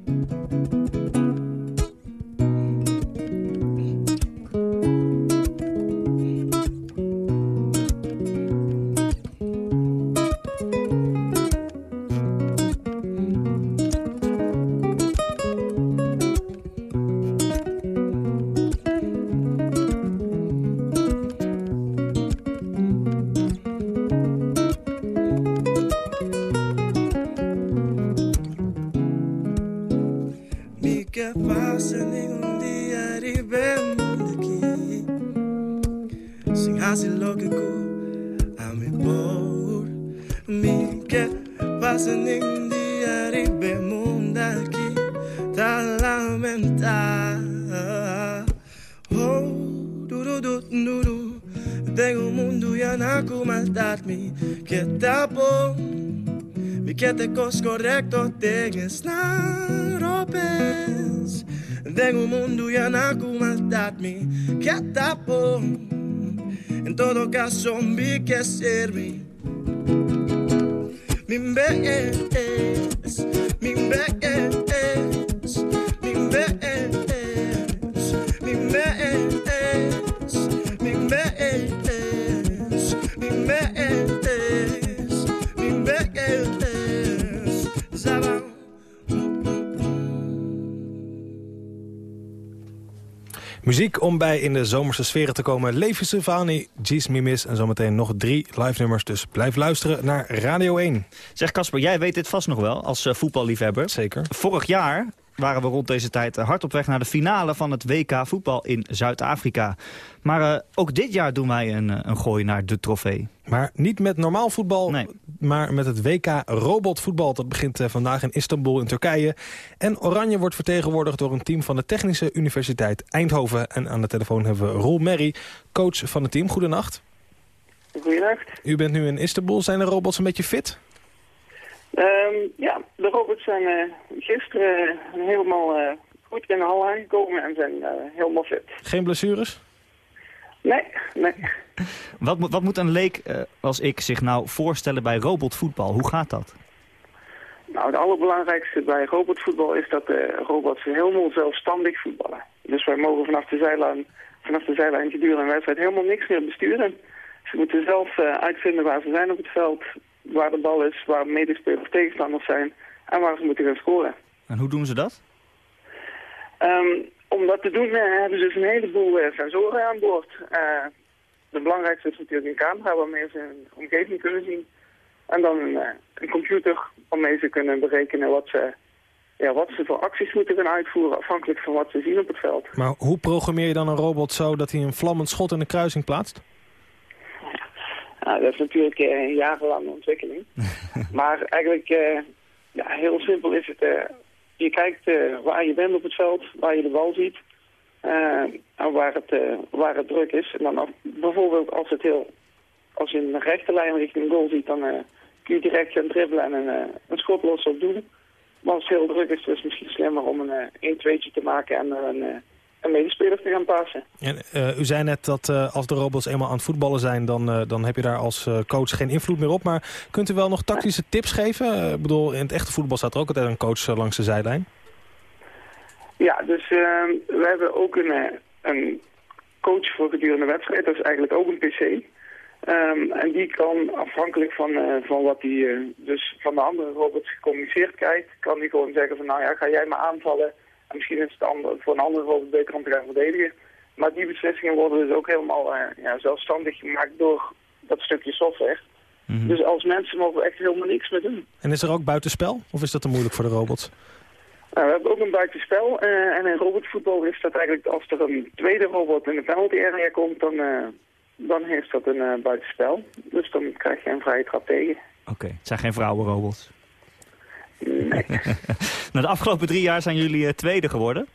mi que servi In de zomerse sferen te komen. Levi Stefani, G's Mimis en zometeen nog drie live nummers. Dus blijf luisteren naar Radio 1. Zeg Casper, jij weet dit vast nog wel als eh, voetballiefhebber. Zeker. Vorig jaar waren we rond deze tijd hard op weg naar de finale van het WK voetbal in Zuid-Afrika. Maar eh, ook dit jaar doen wij een, eh, een gooi naar de trofee. Maar niet met normaal voetbal, maar met het WK robotvoetbal. Dat begint eh, vandaag in Istanbul in Turkije. En Oranje wordt vertegenwoordigd door een team van de Technische Universiteit Eindhoven. En aan de telefoon hebben we Roel Merry, coach van het team. Goedenacht. Goedenacht. U bent nu in Istanbul. Zijn de robots een beetje fit? Ehm, ja, de robots zijn eh, gisteren eh, helemaal eh, goed in de hal aangekomen en zijn eh, helemaal fit. Geen blessures? Nee, nee. Wat, moet- wat moet een leek als ik zich nou voorstellen bij robotvoetbal? Hoe gaat dat? Nou, het allerbelangrijkste bij robotvoetbal is dat de robots helemaal zelfstandig voetballen. Dus wij mogen vanaf de zijlijn, vanaf de zijlijn gedurende een wedstrijd helemaal niks meer besturen. Ze moeten zelf uitvinden waar ze zijn op het veld, waar de bal is, waar medespelers tegenstanders zijn en waar ze moeten gaan scoren. En hoe doen ze dat? Ehm, om dat te doen eh, hebben ze dus een heleboel eh, sensoren aan boord. Eh, de belangrijkste is natuurlijk een camera waarmee ze een omgeving kunnen zien. En dan een, een computer waarmee ze kunnen berekenen wat ze, ja, wat ze voor acties moeten gaan uitvoeren afhankelijk van wat ze zien op het veld. Maar hoe programmeer je dan een robot zo dat hij een vlammend schot in de kruising plaatst? Nou, dat is natuurlijk eh, een jarenlange ontwikkeling. maar eigenlijk, eh, ja, heel simpel is het. eh, je kijkt waar je bent op het veld, waar je de bal ziet. en waar het, eh, waar het druk is. En dan bijvoorbeeld als, het heel, als je een rechte lijn richting goal ziet, dan kun je direct gaan dribbelen en een, een schot los op doen. Maar als het heel druk is, is het misschien slimmer om een 1-2'tje te maken en er een, een medespeler te gaan passen. En, uh, u zei net dat uh, als de robots eenmaal aan het voetballen zijn... dan, uh, dan heb je daar als coach geen invloed meer op. Maar kunt u wel nog tactische tips geven? Ik bedoel, in het echte voetbal staat er ook altijd een coach langs de zijlijn. Ja, dus ehm, we hebben ook een, een coach voor gedurende wedstrijd. Dat is eigenlijk ook een pc. Um, en die kan afhankelijk van, van wat hij dus van de andere robots gecommuniceerd krijgt... kan die gewoon zeggen van nou ja, ga jij me aanvallen... En misschien is het ander, voor een andere robot beter om te gaan verdedigen. Maar die beslissingen worden dus ook helemaal uh, ja, zelfstandig gemaakt door dat stukje software. Mm -hmm. Dus als mensen mogen we echt helemaal niks meer doen. En is er ook buitenspel? Of is dat te moeilijk voor de robots? Nou, we hebben ook een buitenspel. Uh, en in robotvoetbal is dat eigenlijk als er een tweede robot in de penalty area komt, dan, uh, dan heeft dat een buitenspel. Dus dan krijg je een vrije trap tegen. Oké, okay. het zijn geen vrouwenrobots. Nee. nou, de afgelopen drie jaar zijn jullie uh, tweede geworden.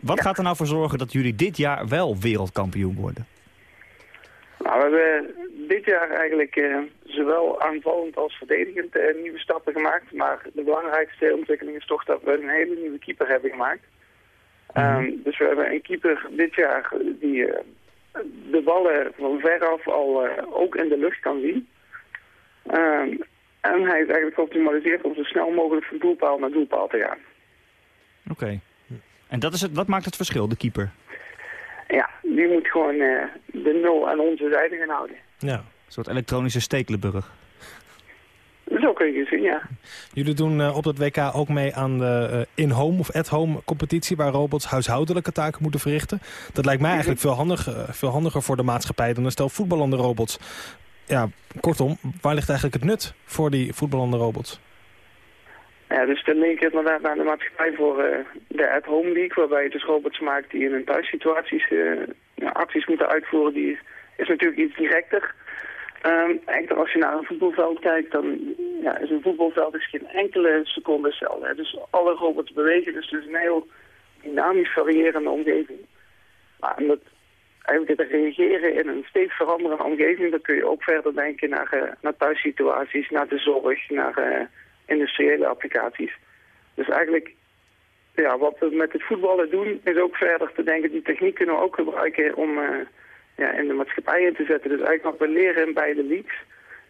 Wat ja. gaat er nou voor zorgen dat jullie dit jaar wel wereldkampioen worden? Nou, we hebben dit jaar eigenlijk uh, zowel aanvallend als verdedigend uh, nieuwe stappen gemaakt. Maar de belangrijkste ontwikkeling is toch dat we een hele nieuwe keeper hebben gemaakt. Mm -hmm. um, dus we hebben een keeper dit jaar die de ballen van veraf al ook in de lucht kan zien. Um, en hij is eigenlijk geoptimaliseerd om zo snel mogelijk van doelpaal naar doelpaal te gaan. Oké. Okay. En dat, is het, dat maakt het verschil, de keeper? Ja, die moet gewoon uh, de nul aan onze zijde gaan houden. Ja. Een soort elektronische Stekelenburg. Zo kun je zien, ja. Jullie doen uh, op het WK ook mee aan de uh, in-home of at-home competitie... waar robots huishoudelijke taken moeten verrichten. Dat lijkt mij eigenlijk veel, handig, veel handiger voor de maatschappij... dan een stel voetballende robots ja, kortom, waar ligt eigenlijk het nut voor die voetballende robots? Ja, dus de link inderdaad naar de maatschappij voor uh, de at-home league, waarbij je dus robots maakt die in hun thuissituaties uh, acties moeten uitvoeren, die is natuurlijk iets directer. Um, echter, als je naar een voetbalveld kijkt, dan ja, is een voetbalveld is geen enkele seconde hetzelfde. Dus alle robots bewegen, dus het is een heel dynamisch variërende omgeving. Maar dat eigenlijk te reageren in een steeds veranderende omgeving, dan kun je ook verder denken naar, uh, naar thuissituaties, naar de zorg, naar uh, industriële applicaties. Dus eigenlijk, ja, wat we met het voetballen doen, is ook verder te denken, die techniek kunnen we ook gebruiken om uh, ja, in de maatschappij in te zetten. Dus eigenlijk wat we leren in beide leagues,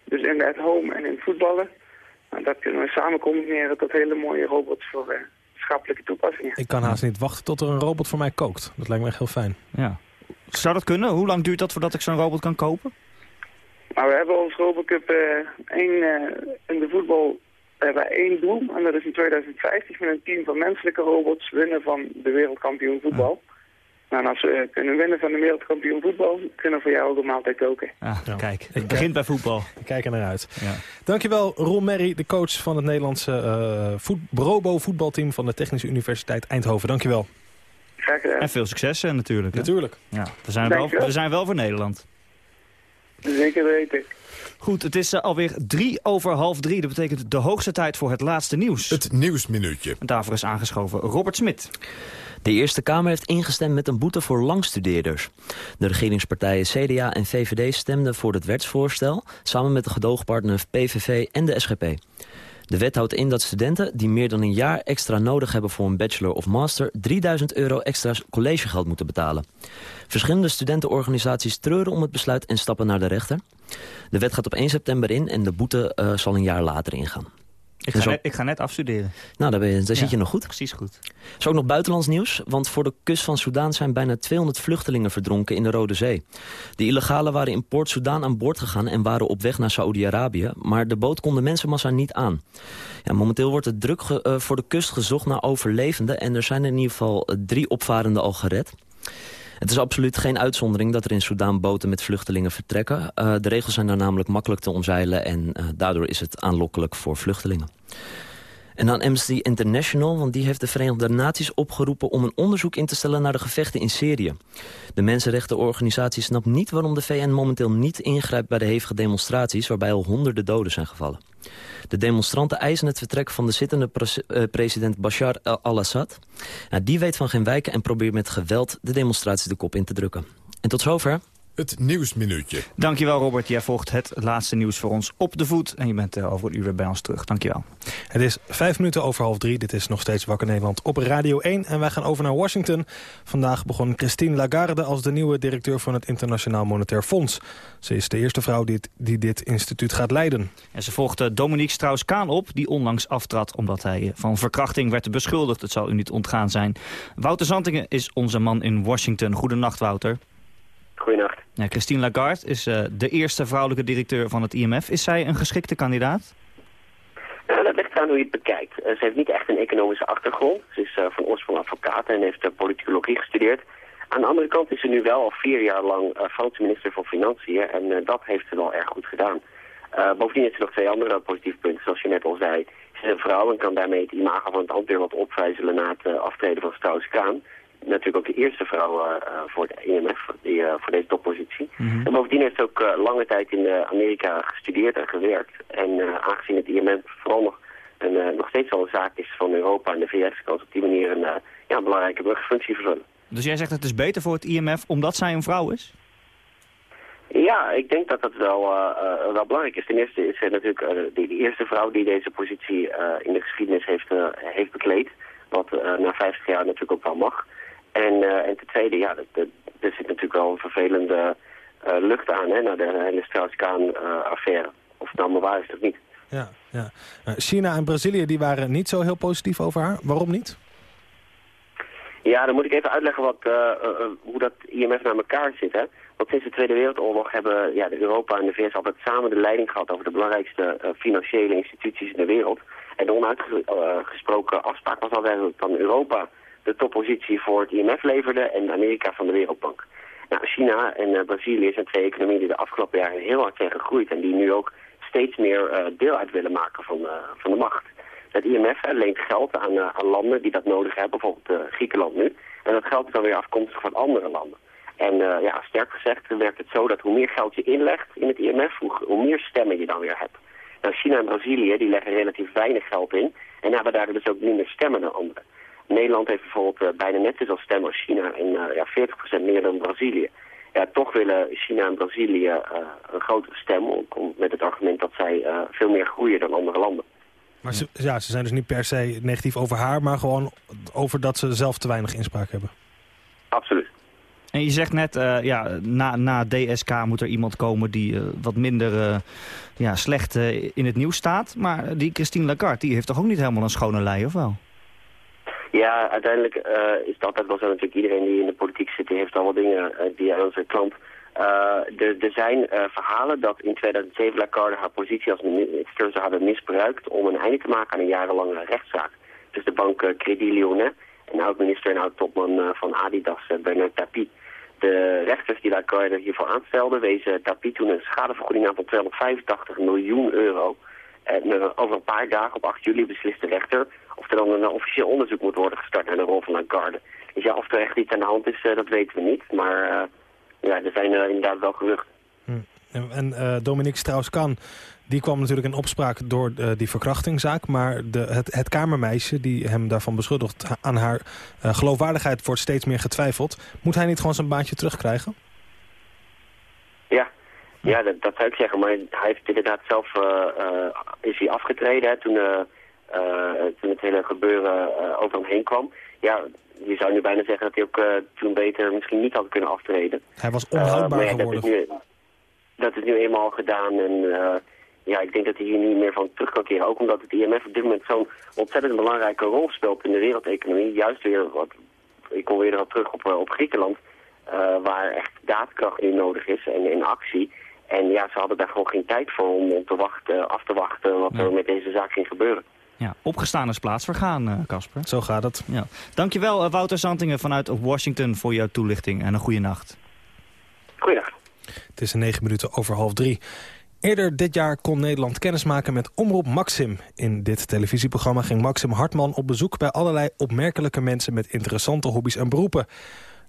dus in de at-home en in het voetballen, en dat kunnen we samen combineren tot hele mooie robots voor maatschappelijke toepassingen. Ik kan haast niet wachten tot er een robot voor mij kookt. Dat lijkt me echt heel fijn. Ja. Zou dat kunnen? Hoe lang duurt dat voordat ik zo'n robot kan kopen? Nou, we hebben ons Robocup uh, één, uh, in de voetbal hebben we één doel. En dat is in 2050 met een team van menselijke robots winnen van de wereldkampioen voetbal. Nou, en als we kunnen winnen van de wereldkampioen voetbal, kunnen we voor jou ook een maaltijd koken. Ah, ja. Kijk, het begint bij voetbal. Ik kijk er naar uit. Ja. Dankjewel, Ron Merry, de coach van het Nederlandse uh, voet Robo voetbalteam van de Technische Universiteit Eindhoven. Dankjewel. En veel succes natuurlijk. Natuurlijk. Ja, we, zijn wel, we zijn wel voor Nederland. Zeker weten. Goed, het is uh, alweer drie over half drie. Dat betekent de hoogste tijd voor het laatste nieuws. Het Nieuwsminuutje. En daarvoor is aangeschoven Robert Smit. De Eerste Kamer heeft ingestemd met een boete voor langstudeerders. De regeringspartijen CDA en VVD stemden voor het wetsvoorstel... samen met de gedoogpartner PVV en de SGP. De wet houdt in dat studenten die meer dan een jaar extra nodig hebben voor een bachelor of master 3000 euro extra collegegeld moeten betalen. Verschillende studentenorganisaties treuren om het besluit en stappen naar de rechter. De wet gaat op 1 september in en de boete uh, zal een jaar later ingaan. Ik ga, net, ik ga net afstuderen. Nou, daar, ben je, daar ja, zit je nog goed. Precies goed. Er is ook nog buitenlands nieuws, want voor de kust van Soedan zijn bijna 200 vluchtelingen verdronken in de Rode Zee. De illegalen waren in Port Soedan aan boord gegaan en waren op weg naar Saoedi-Arabië, maar de boot kon de mensenmassa niet aan. Ja, momenteel wordt het druk ge, uh, voor de kust gezocht naar overlevenden en er zijn in ieder geval drie opvarenden al gered. Het is absoluut geen uitzondering dat er in Soedan boten met vluchtelingen vertrekken. Uh, de regels zijn daar namelijk makkelijk te omzeilen en uh, daardoor is het aanlokkelijk voor vluchtelingen. En dan Amnesty International, want die heeft de Verenigde Naties opgeroepen... om een onderzoek in te stellen naar de gevechten in Syrië. De mensenrechtenorganisatie snapt niet waarom de VN momenteel niet ingrijpt... bij de hevige demonstraties waarbij al honderden doden zijn gevallen. De demonstranten eisen het vertrek van de zittende pre president Bashar al-Assad. Nou, die weet van geen wijken en probeert met geweld de demonstraties de kop in te drukken. En tot zover Het Nieuwsminuutje. Dankjewel Robert, jij volgt het laatste nieuws voor ons op de voet. En je bent uh, over een uur weer bij ons terug. Dankjewel. Het is vijf minuten over half drie. Dit is nog steeds Wakker Nederland op Radio 1. En wij gaan over naar Washington. Vandaag begon Christine Lagarde als de nieuwe directeur van het Internationaal Monetair Fonds. Ze is de eerste vrouw die, die dit instituut gaat leiden. En ze volgde Dominique Strauss-Kaan op, die onlangs aftrad... omdat hij van verkrachting werd beschuldigd. Het zal u niet ontgaan zijn. Wouter Zantingen is onze man in Washington. Goedenacht, Wouter. Goedenacht. Ja, Christine Lagarde is uh, de eerste vrouwelijke directeur van het IMF. Is zij een geschikte kandidaat? Nou, dat ligt aan hoe je het bekijkt. Uh, ze heeft niet echt een economische achtergrond. Ze is uh, van oorsprong advocaat en heeft politicologie gestudeerd. Aan de andere kant is ze nu wel al vier jaar lang Franse minister van Financiën. En dat heeft ze wel erg goed gedaan. bovendien heeft ze nog twee andere positieve punten. Zoals je net al zei, ze is een vrouw en kan daarmee het imago van het ambt weer wat opvijzelen na het aftreden van Strauss-Kaan natuurlijk ook de eerste vrouw uh, voor het IMF, die, uh, voor deze toppositie. Mm -hmm. En bovendien heeft ze ook lange tijd in Amerika gestudeerd en gewerkt. En aangezien het IMF vooral nog, een, nog steeds wel een zaak is van Europa en de VS, kan ze op die manier een, ja, een belangrijke brugfunctie vervullen. Dus jij zegt het is beter voor het IMF omdat zij een vrouw is? Ja, ik denk dat dat wel, wel belangrijk is. Ten eerste is zij natuurlijk de, de, eerste vrouw die deze positie in de geschiedenis heeft, heeft bekleed. Wat na 50 jaar natuurlijk ook wel mag. En, uh, en ten tweede, ja, er zit natuurlijk wel een vervelende uh, lucht aan, hè, naar de hele Strauss-Kaan-affaire. of het nou maar waar is of niet. Ja, ja. China en Brazilië die waren niet zo heel positief over haar. Waarom niet? Ja, dan moet ik even uitleggen wat, uh, hoe dat IMF naar elkaar zit. Hè? Want sinds de Tweede Wereldoorlog hebben ja, de Europa en de VS altijd samen de leiding gehad over de belangrijkste financiële instituties in de wereld. En de onuitgesproken afspraak was altijd dat Europa de toppositie voor het IMF leverde en Amerika van de Wereldbank. Nou, China en uh, Brazilië zijn twee economieën die de afgelopen jaren heel hard zijn gegroeid en die nu ook steeds meer uh, deel uit willen maken van, uh, van de macht. Het IMF leent geld aan, aan, landen die dat nodig hebben, bijvoorbeeld Griekenland nu. En dat geld is dan weer afkomstig van andere landen. En ja, sterk gezegd werkt het zo dat hoe meer geld je inlegt in het IMF, hoe, hoe meer stemmen je dan weer hebt. Nou, China en Brazilië die leggen relatief weinig geld in en hebben daar dus ook minder stemmen dan anderen. Nederland heeft bijvoorbeeld uh, bijna net zoveel stemmen als China en uh, ja, 40% meer dan Brazilië. Ja, toch willen China en Brazilië uh, een grotere stem om, met het argument dat zij veel meer groeien dan andere landen. Maar ze, ja, ze zijn dus niet per se negatief over haar, maar gewoon over dat ze zelf te weinig inspraak hebben. Absoluut. En je zegt net, uh, ja, na, na DSK moet er iemand komen die uh, wat minder uh, ja, slecht in het nieuws staat. Maar die Christine Lagarde, die heeft toch ook niet helemaal een schone lei, of wel? Ja, uiteindelijk uh, is het altijd wel zo natuurlijk. Iedereen die in de politiek zit, die heeft al wat dingen uh, die aan zijn klant. Uh, er zijn verhalen dat in 2007 Lagarde haar positie als minister zou hebben misbruikt om een einde te maken aan een jarenlange rechtszaak. Dus de bank Credit Lyonnais en oud-minister en oud-topman van Adidas, Bernard Tapie. De rechters die Lagarde hiervoor aanstelden wezen Tapie toen een schadevergoeding aan van 285 miljoen euro. En over een paar dagen, op 8 juli, beslist de rechter of er dan een officieel onderzoek moet worden gestart naar de rol van Lagarde. Dus ja, of er echt iets aan de hand is, uh, dat weten we niet. Maar uh, ja, er zijn uh, inderdaad wel geruchten. Hm. En, en Dominique Strauss-Kahn, die kwam natuurlijk in opspraak door die verkrachtingszaak. Maar de, het, het kamermeisje die hem daarvan beschuldigt aan haar geloofwaardigheid wordt steeds meer getwijfeld. Moet hij niet gewoon zijn baantje terugkrijgen? Ja, ja dat, dat zou ik zeggen. Maar hij heeft inderdaad zelf is hij afgetreden hè, toen uh, toen het hele gebeuren over hem heen kwam. Ja, je zou nu bijna zeggen dat hij ook toen beter misschien niet had kunnen aftreden. Hij was onhoudbaar ja, geworden. Dat is, nu, dat is nu eenmaal gedaan en ja, ik denk dat hij hier niet meer van terug kan keren. Ook omdat het IMF op dit moment zo'n ontzettend belangrijke rol speelt in de wereldeconomie. Juist weer, wat, ik kom weer erop terug op, op Griekenland, waar echt daadkracht in nodig is en in actie. En ja, ze hadden daar gewoon geen tijd voor om, om te wachten, af te wachten wat er met deze zaak ging gebeuren. Ja, opgestaan is plaats vergaan, Casper. Zo gaat het. Ja. Dankjewel, uh, Wouter Zantingen vanuit Washington voor jouw toelichting en een goede nacht. Goeiedag. Het is negen minuten over half drie. Eerder dit jaar kon Nederland kennismaken met Omroep Maxim. In dit televisieprogramma ging Maxim Hartman op bezoek bij allerlei opmerkelijke mensen met interessante hobby's en beroepen.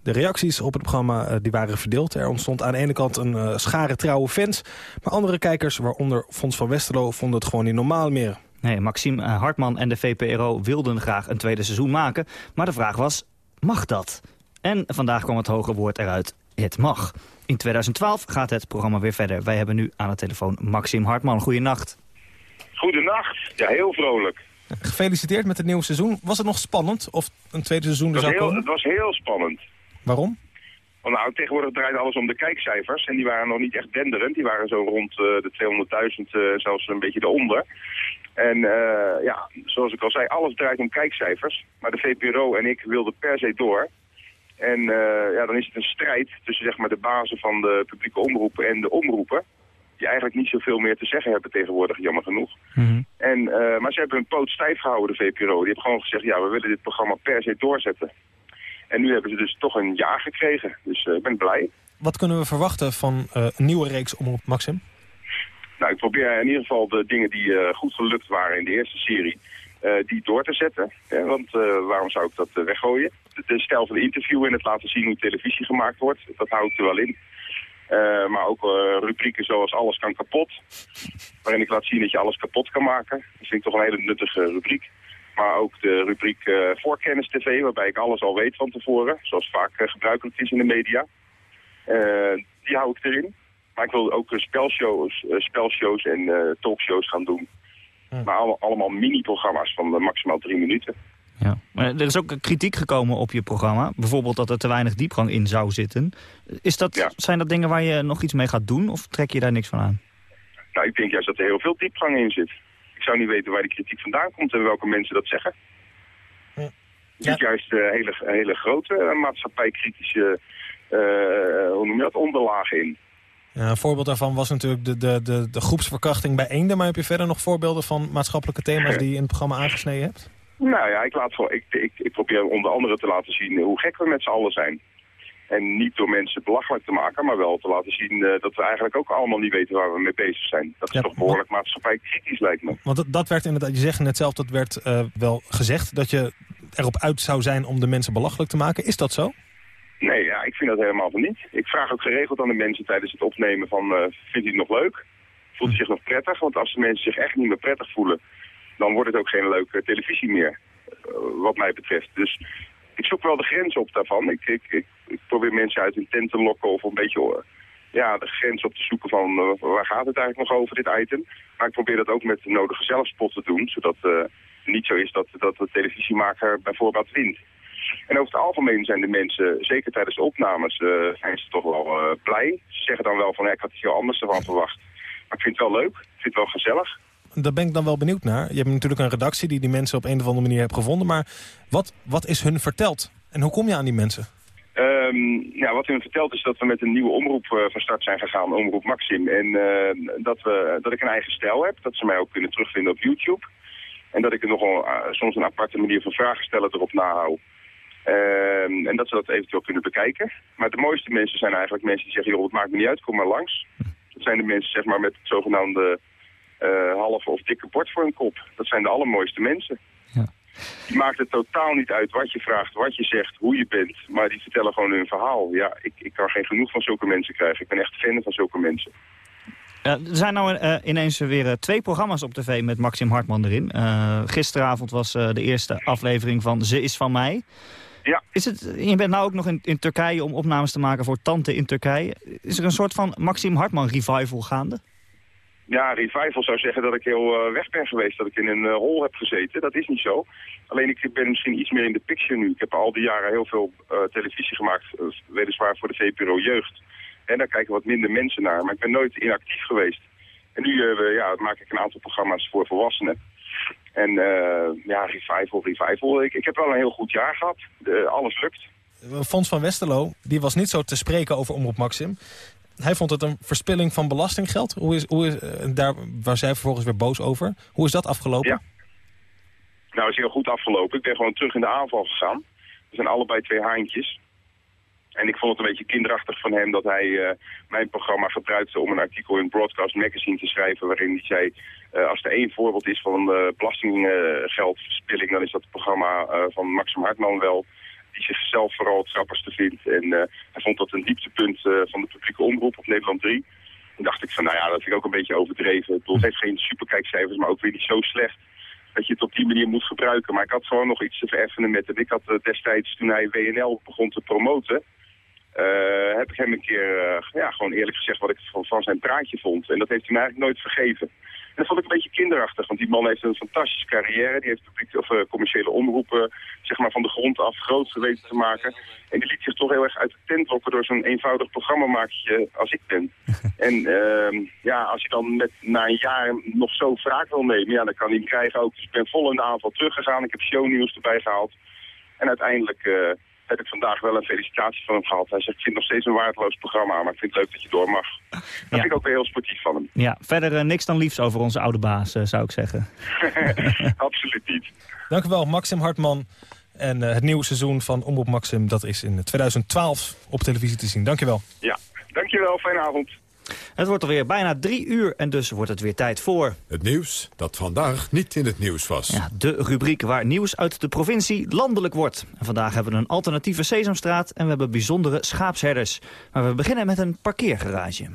De reacties op het programma die waren verdeeld. Er ontstond aan de ene kant een uh, schare trouwe fans... maar andere kijkers, waaronder Fons van Westerlo, vonden het gewoon niet normaal meer. Nee, Maxime Hartman en de VPRO wilden graag een tweede seizoen maken. Maar de vraag was, mag dat? En vandaag kwam het hoge woord eruit. Het mag. In 2012 gaat het programma weer verder. Wij hebben nu aan de telefoon Maxim Hartman. Goedenacht. Goedenacht. Ja, heel vrolijk. Gefeliciteerd met het nieuwe seizoen. Was het nog spannend of een tweede seizoen er zou heel, komen? het was heel spannend. Waarom? Want nou, tegenwoordig draait alles om de kijkcijfers. En die waren nog niet echt denderend. Die waren zo rond eh, de 200.000, eh, zelfs een beetje eronder. En eh, ja, zoals ik al zei, alles draait om kijkcijfers. Maar de VPRO en ik wilden per se door. En ja, dan is het een strijd tussen zeg maar, de bazen van de publieke omroepen en de omroepen. Die eigenlijk niet zoveel meer te zeggen hebben tegenwoordig, jammer genoeg. En, eh, maar ze hebben hun poot stijf gehouden, de VPRO. Die hebben gewoon gezegd, ja, we willen dit programma per se doorzetten. En nu hebben ze dus toch een ja gekregen. Dus eh, ik ben blij. Wat kunnen we verwachten van eh, een nieuwe reeks Omroep Maxim? Nou, ik probeer in ieder geval de dingen die eh, goed gelukt waren in de eerste serie, die door te zetten. Hè, want waarom zou ik dat weggooien? De, de stijl van de interview en het laten zien hoe televisie gemaakt wordt, dat hou ik er wel in. Maar ook rubrieken zoals Alles kan kapot. Waarin ik laat zien dat je alles kapot kan maken. Dat vind ik toch een hele nuttige rubriek. Maar ook de rubriek eh Voorkennis TV, waarbij ik alles al weet van tevoren. Zoals vaak eh, gebruikelijk is in de media. Eh, die hou ik erin. Maar ik wil ook spelshows, spelshows en talkshows gaan doen. Maar allemaal, allemaal mini-programma's van maximaal drie minuten. Ja. Maar er is ook kritiek gekomen op je programma. Bijvoorbeeld dat er te weinig diepgang in zou zitten. Is dat, Zijn dat dingen waar je nog iets mee gaat doen? Of trek je daar niks van aan? Nou, ik denk juist dat er heel veel diepgang in zit. Ik zou niet weten waar die kritiek vandaan komt en welke mensen dat zeggen. Er zit juist eh, hele, hele grote eh, maatschappijkritische, eh, hoe noem je dat, onderlagen in. Ja, een voorbeeld daarvan was natuurlijk de, de, de, de groepsverkrachting bij eenden. Maar heb je verder nog voorbeelden van maatschappelijke thema's die je in het programma aangesneden hebt? Nou ja, ik, laat ik, ik, ik probeer onder andere te laten zien hoe gek we met z'n allen zijn. En niet door mensen belachelijk te maken, maar wel te laten zien eh, dat we eigenlijk ook allemaal niet weten waar we mee bezig zijn. Dat is toch behoorlijk maatschappijkritisch, lijkt me. Want dat, dat werd inderdaad, je zegt net zelf, dat werd eh, wel gezegd... dat je erop uit zou zijn om de mensen belachelijk te maken. Is dat zo? Nee, ja, ik vind dat helemaal van niet. Ik vraag ook geregeld aan de mensen tijdens het opnemen van, eh, vindt u het nog leuk? Voelt u zich nog prettig? Want als de mensen zich echt niet meer prettig voelen, dan wordt het ook geen leuke televisie meer, wat mij betreft. Dus ik zoek wel de grens op daarvan. Ik, ik, ik, ik probeer mensen uit hun tent te lokken of een beetje eh, ja, de grens op te zoeken van eh, waar gaat het eigenlijk nog over, dit item. Maar ik probeer dat ook met de nodige zelfspot te doen, zodat eh, het niet zo is dat, dat de televisiemaker bijvoorbeeld wint. En over het algemeen zijn de mensen, zeker tijdens de opnames, eh, zijn ze toch wel eh, blij. Ze zeggen dan wel van, ik had iets heel anders ervan verwacht. Maar ik vind het wel leuk, ik vind het wel gezellig. Daar ben ik dan wel benieuwd naar. Je hebt natuurlijk een redactie die die mensen op een of andere manier hebt gevonden. Maar wat, wat is hun verteld? En hoe kom je aan die mensen? Ehm, ja, wat u me vertelt is dat we met een nieuwe omroep eh, van start zijn gegaan, Omroep Maxim. En eh, dat, we, dat ik een eigen stijl heb, dat ze mij ook kunnen terugvinden op YouTube. En dat ik er nogal eh, soms een aparte manier van vragen stellen erop nahoud. Ehm, en dat ze dat eventueel kunnen bekijken. Maar de mooiste mensen zijn eigenlijk mensen die zeggen, joh, het maakt me niet uit, kom maar langs. Dat zijn de mensen zeg maar met het zogenaamde halve of dikke bord voor hun kop. Dat zijn de allermooiste mensen. Die maakt het totaal niet uit wat je vraagt, wat je zegt, hoe je bent. Maar die vertellen gewoon hun verhaal. Ja, ik, ik kan geen genoeg van zulke mensen krijgen. Ik ben echt fan van zulke mensen. Er zijn nou eh, ineens weer eh, twee programma's op tv met Maxim Hartman erin. Eh, gisteravond was de eerste aflevering van Ze is van mij. Ja. Is het, je bent nou ook nog in, in Turkije om opnames te maken voor Tante in Turkije. Is er een soort van Maxim Hartman revival gaande? Ja, Revival zou zeggen dat ik heel eh, weg ben geweest, dat ik in een eh, rol heb gezeten. Dat is niet zo. Alleen ik ben misschien iets meer in de picture nu. Ik heb al die jaren heel veel eh, televisie gemaakt, weliswaar voor de VPRO Jeugd. En daar kijken wat minder mensen naar, maar ik ben nooit inactief geweest. En nu ja, maak ik een aantal programma's voor volwassenen. En ja, Revival, Revival. Ik, ik heb wel een heel goed jaar gehad. Alles lukt. Fons van Westerlo, die was niet zo te spreken over Omroep Maxim. Hij vond het een verspilling van belastinggeld. Hoe is, hoe is, eh, daar was zij vervolgens weer boos over. Hoe is dat afgelopen? Ja. Nou, is heel goed afgelopen. Ik ben gewoon terug in de aanval gegaan. We zijn allebei twee haantjes. En ik vond het een beetje kinderachtig van hem dat hij eh, mijn programma gebruikte om een artikel in Broadcast Magazine te schrijven waarin hij zei, eh, als er één voorbeeld is van belastinggeldverspilling, dan is dat het programma van Maxim Hartman wel, die zichzelf vooral het grappigste vindt. En eh, hij vond dat een dieptepunt eh, van de publieke omroep op Nederland 3. Toen dacht ik van, nou ja, dat vind ik ook een beetje overdreven. Het heeft geen superkijkcijfers, maar ook weer niet zo slecht dat je het op die manier moet gebruiken. Maar ik had gewoon nog iets te vereffenen met hem. Ik had eh, destijds, toen hij WNL begon te promoten, heb ik hem een keer, ja, gewoon eerlijk gezegd wat ik van, van zijn praatje vond. En dat heeft hij mij eigenlijk nooit vergeven. En dat vond ik een beetje kinderachtig, want die man heeft een fantastische carrière. Die heeft publiek, of, uh, commerciële omroepen zeg maar, van de grond af groot weten te maken. En die liet zich toch heel erg uit de tent lokken door zo'n eenvoudig programmamakertje als ik ben. en uh, ja, als je dan met, na een jaar nog zo wraak wil nemen, ja, dan kan hij hem krijgen ook. Dus ik ben vol in de aanval teruggegaan. Ik heb shownieuws erbij gehaald. En uiteindelijk... Uh, heb ik vandaag wel een felicitatie van hem gehad. Hij zegt, ik vind het nog steeds een waardeloos programma, maar ik vind het leuk dat je door mag. Dat vind ik ook weer heel sportief van hem. Ja, verder uh, niks dan liefs over onze oude baas, uh, zou ik zeggen. Absoluut niet. Dank u wel, Maxim Hartman. En uh, het nieuwe seizoen van Omroep Maxim, dat is in 2012 op televisie te zien. Dank je wel. Ja, dank je wel. Fijne avond. Het wordt alweer bijna drie uur en dus wordt het weer tijd voor... Het nieuws dat vandaag niet in het nieuws was. Ja, de rubriek waar nieuws uit de provincie landelijk wordt. En vandaag hebben we een alternatieve Sesamstraat en we hebben bijzondere schaapsherders. Maar we beginnen met een parkeergarage.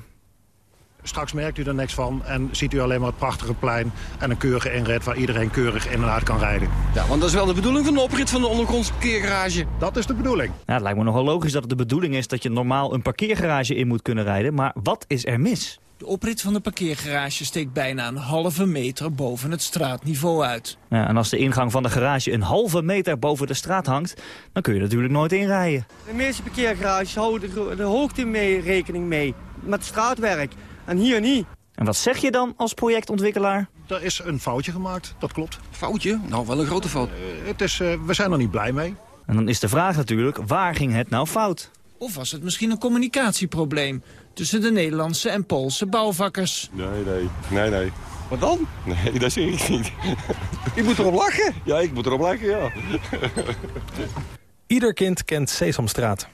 Straks merkt u er niks van en ziet u alleen maar het prachtige plein... en een keurige inrit waar iedereen keurig in en uit kan rijden. Ja, want dat is wel de bedoeling van de oprit van de ondergrondse parkeergarage. Dat is de bedoeling. Ja, het lijkt me nogal logisch dat het de bedoeling is... dat je normaal een parkeergarage in moet kunnen rijden. Maar wat is er mis? De oprit van de parkeergarage steekt bijna een halve meter boven het straatniveau uit. Ja, en als de ingang van de garage een halve meter boven de straat hangt... dan kun je natuurlijk nooit inrijden. De meeste parkeergarages houden de, de hoogte mee rekening mee met straatwerk. En hier niet. En wat zeg je dan als projectontwikkelaar? Er is een foutje gemaakt, dat klopt. Foutje? Nou, wel een grote fout. Uh, het is, uh, we zijn er niet blij mee. En dan is de vraag natuurlijk, waar ging het nou fout? Of was het misschien een communicatieprobleem tussen de Nederlandse en Poolse bouwvakkers? Nee, nee, nee, nee. Wat dan? Nee, dat zeg ik niet. Je moet erop lachen? Ja, ik moet erop lachen, ja. Ieder kind kent Sesamstraat.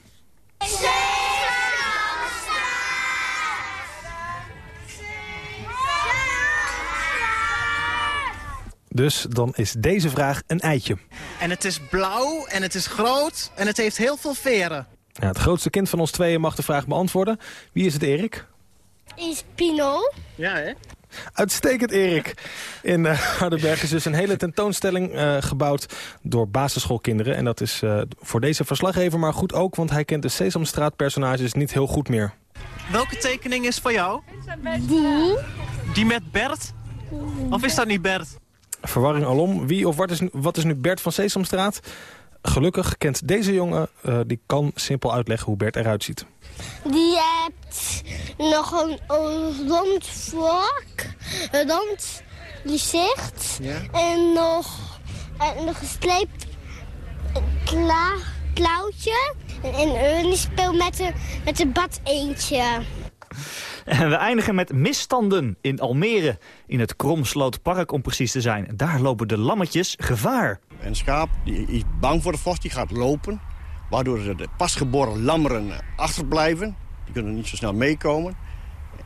Dus dan is deze vraag een eitje. En het is blauw en het is groot en het heeft heel veel veren. Ja, het grootste kind van ons tweeën mag de vraag beantwoorden. Wie is het, Erik? Is Pino. Ja, hè? Uitstekend, Erik. In uh, Hardenberg is dus een hele tentoonstelling uh, gebouwd door basisschoolkinderen. En dat is uh, voor deze verslaggever maar goed ook, want hij kent de Sesamstraat-personages niet heel goed meer. Welke tekening is van jou? Die. Die met Bert? Of is dat niet Bert? Verwarring alom. Wie of wat is, wat is nu Bert van Sesamstraat? Gelukkig kent deze jongen, uh, die kan simpel uitleggen hoe Bert eruit ziet. Die hebt nog een, een rond vork, een rond gezicht ja. en nog een gesleept kla, klauwtje. En Ernie speelt met een, met een bad eentje. En we eindigen met misstanden in Almere. In het Kromslootpark om precies te zijn. Daar lopen de lammetjes gevaar. Een schaap die is bang voor de vos, die gaat lopen. Waardoor de pasgeboren lammeren achterblijven. Die kunnen niet zo snel meekomen.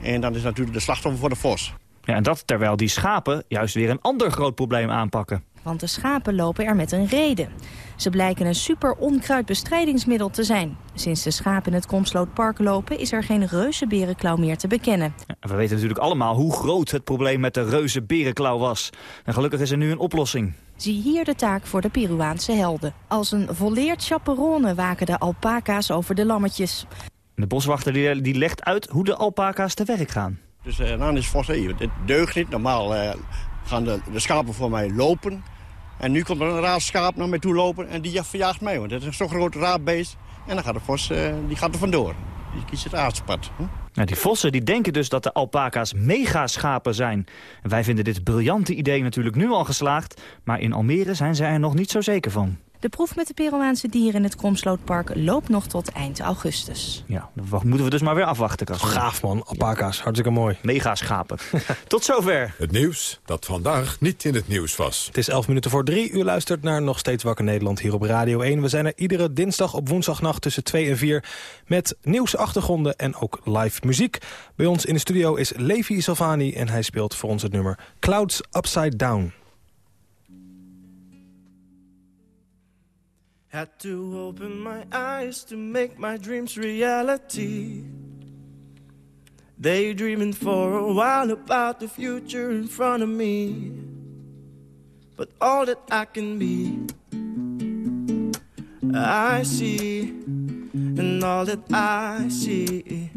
En dan is natuurlijk de slachtoffer voor de vos. Ja, en dat terwijl die schapen juist weer een ander groot probleem aanpakken. Want de schapen lopen er met een reden. Ze blijken een super onkruidbestrijdingsmiddel te zijn. Sinds de schapen in het Komslootpark lopen is er geen reuzenberenklauw meer te bekennen. We weten natuurlijk allemaal hoe groot het probleem met de reuzenberenklauw was. En gelukkig is er nu een oplossing. Zie hier de taak voor de Peruaanse helden. Als een volleerd chaperone waken de alpaca's over de lammetjes. De boswachter die, die legt uit hoe de alpaca's te werk gaan. Dus uh, dan is hey, dit deugt niet. Normaal uh, gaan de, de schapen voor mij lopen. En nu komt er een raar schaap naar mij toe lopen en die verjaagt mij. Want het is zo'n groot raar beest. En dan gaat de vos uh, die gaat er vandoor. Die kiest het aardspad. Ja, die vossen die denken dus dat de alpaca's megaschapen zijn. Wij vinden dit briljante idee natuurlijk nu al geslaagd. Maar in Almere zijn ze er nog niet zo zeker van. De proef met de Peruaanse dieren in het Kromslootpark loopt nog tot eind augustus. Ja, dan moeten we dus maar weer afwachten. Kasper. Gaaf man, alpaca's, hartstikke mooi. Megaschapen. tot zover. Het nieuws dat vandaag niet in het nieuws was. Het is 11 minuten voor drie. U luistert naar Nog Steeds Wakker Nederland hier op Radio 1. We zijn er iedere dinsdag op woensdagnacht tussen 2 en 4... met nieuwsachtergronden en ook live muziek. Bij ons in de studio is Levi Salvani en hij speelt voor ons het nummer Clouds Upside Down. Had to open my eyes to make my dreams reality. Daydreaming for a while about the future in front of me. But all that I can be, I see and all that I see.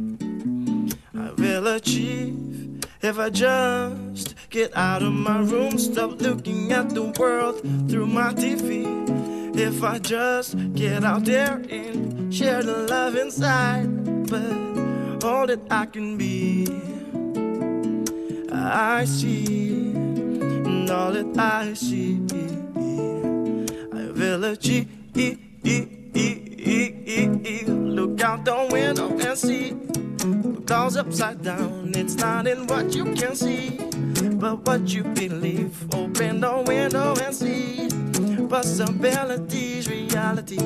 I will achieve if I just get out of my room, stop looking at the world through my TV. If I just get out there and share the love inside, but all that I can be, I see, and all that I see, I will achieve. Look out the window and see the clouds upside down. It's not in what you can see, but what you believe. Open the window and see possibilities, reality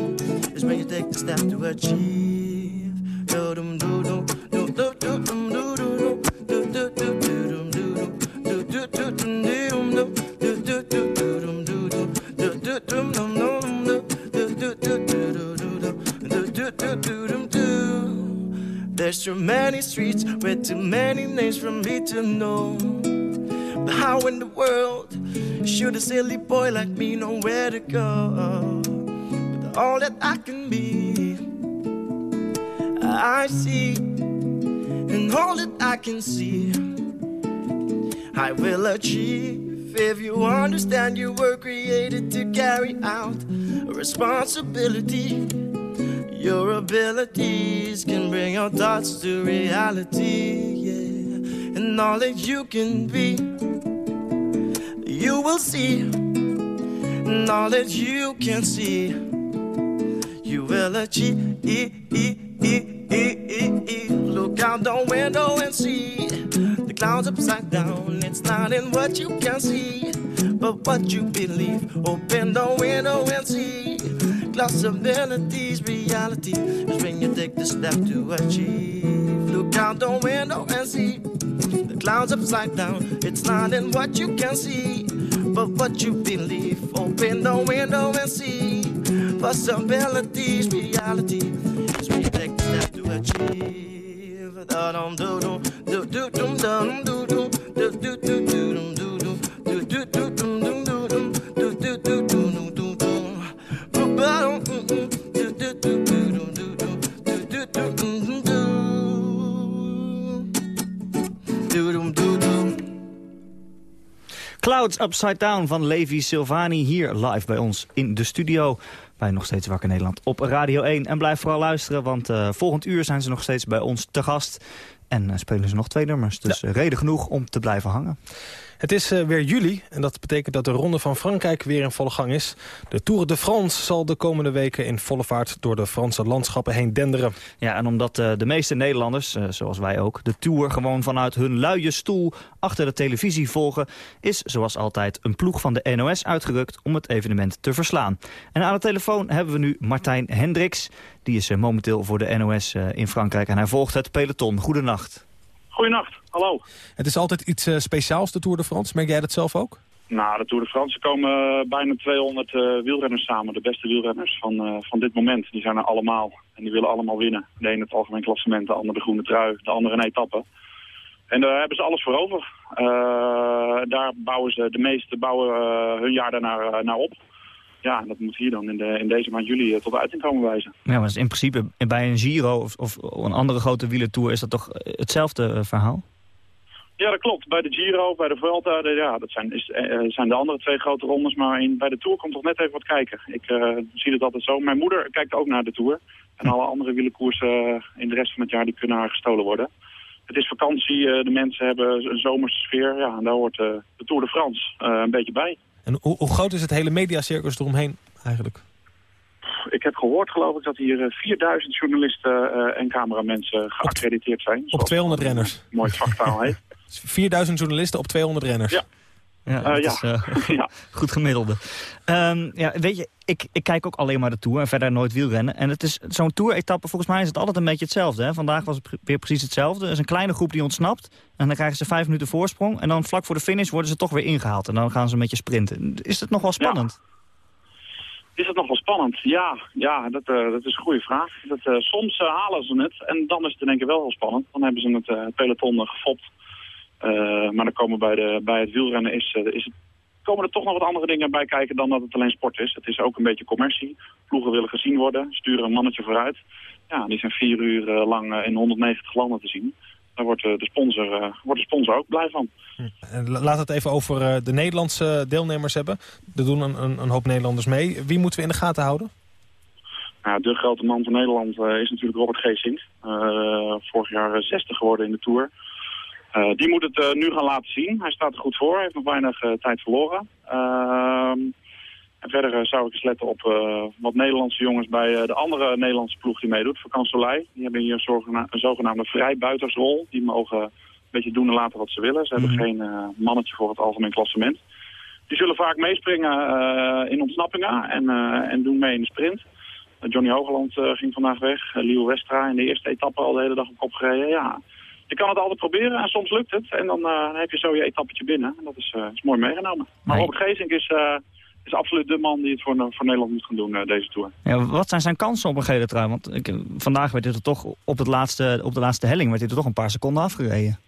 is when you take the step to achieve. Do dum do dum. There's too many streets with too many names for me to know. But how in the world? Should a silly boy like me know where to go? With all that I can be, I see, and all that I can see, I will achieve. If you understand, you were created to carry out a responsibility. Your abilities can bring your thoughts to reality, yeah. And all that you can be, you will see. That you can see, you will achieve. Look out the window and see the clouds upside down. It's not in what you can see, but what you believe. Open the window and see possibilities. Reality is when you take the step to achieve. Look out the window and see the clouds upside down. It's not in what you can see, but what you believe. Open the window and see possibilities. Reality is you take step to achieve. Da-dum, do-dum, do-do-dum, dum, do-dum, do-do-do-do-dum, Clouds Upside Down van Levi Silvani hier live bij ons in de studio. Bij Nog Steeds Wakker Nederland op Radio 1. En blijf vooral luisteren, want eh, volgend uur zijn ze nog steeds bij ons te gast. En eh, spelen ze nog twee nummers. Dus eh, reden genoeg om te blijven hangen. Het is eh, weer juli en dat betekent dat de Ronde van Frankrijk weer in volle gang is. De Tour de France zal de komende weken in volle vaart door de Franse landschappen heen denderen. Ja, en omdat eh, de meeste Nederlanders, eh, zoals wij ook, de Tour gewoon vanuit hun luie stoel achter de televisie volgen, is zoals altijd een ploeg van de NOS uitgerukt om het evenement te verslaan. En aan de telefoon hebben we nu Martijn Hendricks. Die is momenteel voor de NOS in Frankrijk en hij volgt het peloton. Goedenacht. Goedenacht, hallo. Het is altijd iets eh, speciaals, de Tour de France. Merk jij dat zelf ook? Nou, de Tour de France komen eh, bijna 200 eh, wielrenners samen. De beste wielrenners van, van dit moment. Die zijn er allemaal. En die willen allemaal winnen. De ene het algemeen klassement, de andere de groene trui, de andere een etappe. En daar hebben ze alles voor over. Daar bouwen ze, de meesten bouwen hun jaar daarnaar eh, naar op. Ja, en dat moet hier dan in, de, in deze maand juli eh, tot uiting komen wijzen. Ja, maar in principe bij een Giro of, of een andere grote wielertour is dat toch hetzelfde eh, verhaal? Ja, dat klopt. Bij de Giro, bij de Vuelta, de, ja, dat zijn, is, eh, zijn de andere twee grote rondes. Maar in, bij de Tour komt toch net even wat kijken. Ik eh, zie het altijd zo. Mijn moeder kijkt ook naar de Tour. En alle andere wielerkoersen eh, in de rest van het jaar die kunnen haar gestolen worden. Het is vakantie, eh, de mensen hebben een zomerse sfeer. Ja, en daar hoort eh, de Tour de France eh, een beetje bij. En hoe, hoe groot is het hele mediacircus eromheen eigenlijk? Ik heb gehoord, geloof ik, dat hier eh, 4000 journalisten eh, en cameramensen geaccrediteerd zijn. Op 200 renners. Mooi vaktaal heet. 4000 journalisten op 200 renners. Ja. Ja, Eh, ja. is eh, Ja. goed gemiddelde. Ehm, ja, weet je, ik, ik kijk ook alleen maar de Tour en verder nooit wielrennen. En het is zo'n Tour-etappe, volgens mij is het altijd een beetje hetzelfde. Hè? Vandaag was het weer precies hetzelfde. Er is een kleine groep die ontsnapt. En dan krijgen ze vijf minuten voorsprong. En dan vlak voor de finish worden ze toch weer ingehaald. En dan gaan ze een beetje sprinten. Is het nog wel spannend? Is het nog wel spannend? Ja, ja dat, eh, dat is een goede vraag. Dat, soms halen ze het en dan is het in één keer wel heel spannend. Dan hebben ze het peloton gefopt. Eh, maar dan komen bij, de, bij het wielrennen is, eh, is het, komen er toch nog wat andere dingen bij kijken dan dat het alleen sport is. Het is ook een beetje commercie. Ploegen willen gezien worden, sturen een mannetje vooruit. Ja, die zijn vier uur eh, lang in 190 landen te zien. Daar wordt, de, sponsor, wordt de sponsor ook blij van. La- laat het even over de Nederlandse deelnemers hebben. Er doen een, een, een hoop Nederlanders mee. Wie moeten we in de gaten houden? Nou, de grote man van Nederland is natuurlijk Robert Geesink. Eh, vorig jaar eh, 60 geworden in de Tour. Eh, die moet het eh, nu gaan laten zien. Hij staat er goed voor. Hij heeft nog weinig eh, tijd verloren. Ehm, en verder zou ik eens letten op wat Nederlandse jongens bij de andere Nederlandse ploeg die meedoet. Vakant Soleil. Die hebben hier een, zogena- een zogenaamde vrijbuitersrol. Die mogen een beetje doen en laten wat ze willen. Ze hebben Mhm. geen mannetje voor het algemeen klassement. Die zullen vaak meespringen in ontsnappingen en, en doen mee in de sprint. Johnny Hogeland ging vandaag weg. Leo Westra in de eerste etappe al de hele dag op kop gereden. Ja, je kan het altijd proberen en soms lukt het. En dan, eh, heb je zo je etappetje binnen. En dat is, eh, is mooi meegenomen. Maar Robert Geesink is, eh, is absoluut de man die het voor, voor Nederland moet gaan doen, deze Tour. Ja, wat zijn zijn kansen op een gele trui? Want ik, vandaag werd dit er toch op, het laatste, op de laatste helling werd dit er toch een paar seconden afgereden.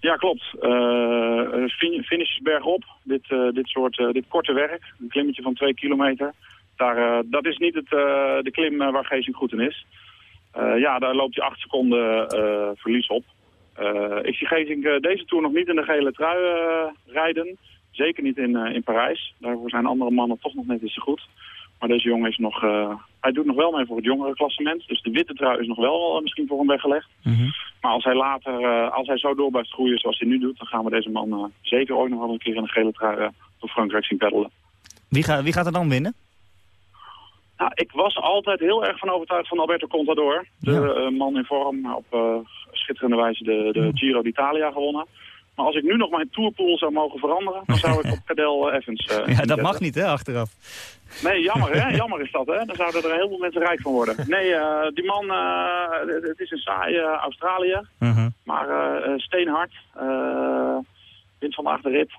Ja, klopt. Uh, fin finish bergop. Dit, dit soort dit korte werk. Een klimmetje van twee kilometer. Daar, dat is niet het, de klim waar Geesink goed in is. Ja, daar loopt hij acht seconden verlies op. Uh, ik zie uh, deze Tour nog niet in de gele trui uh, rijden. Zeker niet in, in Parijs. Daarvoor zijn andere mannen toch nog net iets te goed. Maar deze jongen is nog... Hij doet nog wel mee voor het jongere klassement. Dus de witte trui is nog wel misschien voor hem weggelegd. Mm -hmm. Maar als hij later, als hij zo door blijft groeien zoals hij nu doet... dan gaan we deze man zeker ooit nog wel een keer in een gele trui door Frankrijk zien peddelen. Wie, wie gaat er dan winnen? Nou, ik was altijd heel erg van overtuigd van Alberto Contador. De ja. uh, man in vorm, op uh, schitterende wijze de, de Giro d'Italia gewonnen. Maar als ik nu nog mijn tourpool zou mogen veranderen, dan zou ik op Cadel Evans uh, Ja, dat zetten. mag niet, hè, achteraf. Nee, jammer, hè? Jammer is dat, hè? Dan zouden er heel veel mensen rijk van worden. Nee, uh, die man, uh, het is een saai Australië, -huh. maar steenhard. wint vandaag de rit.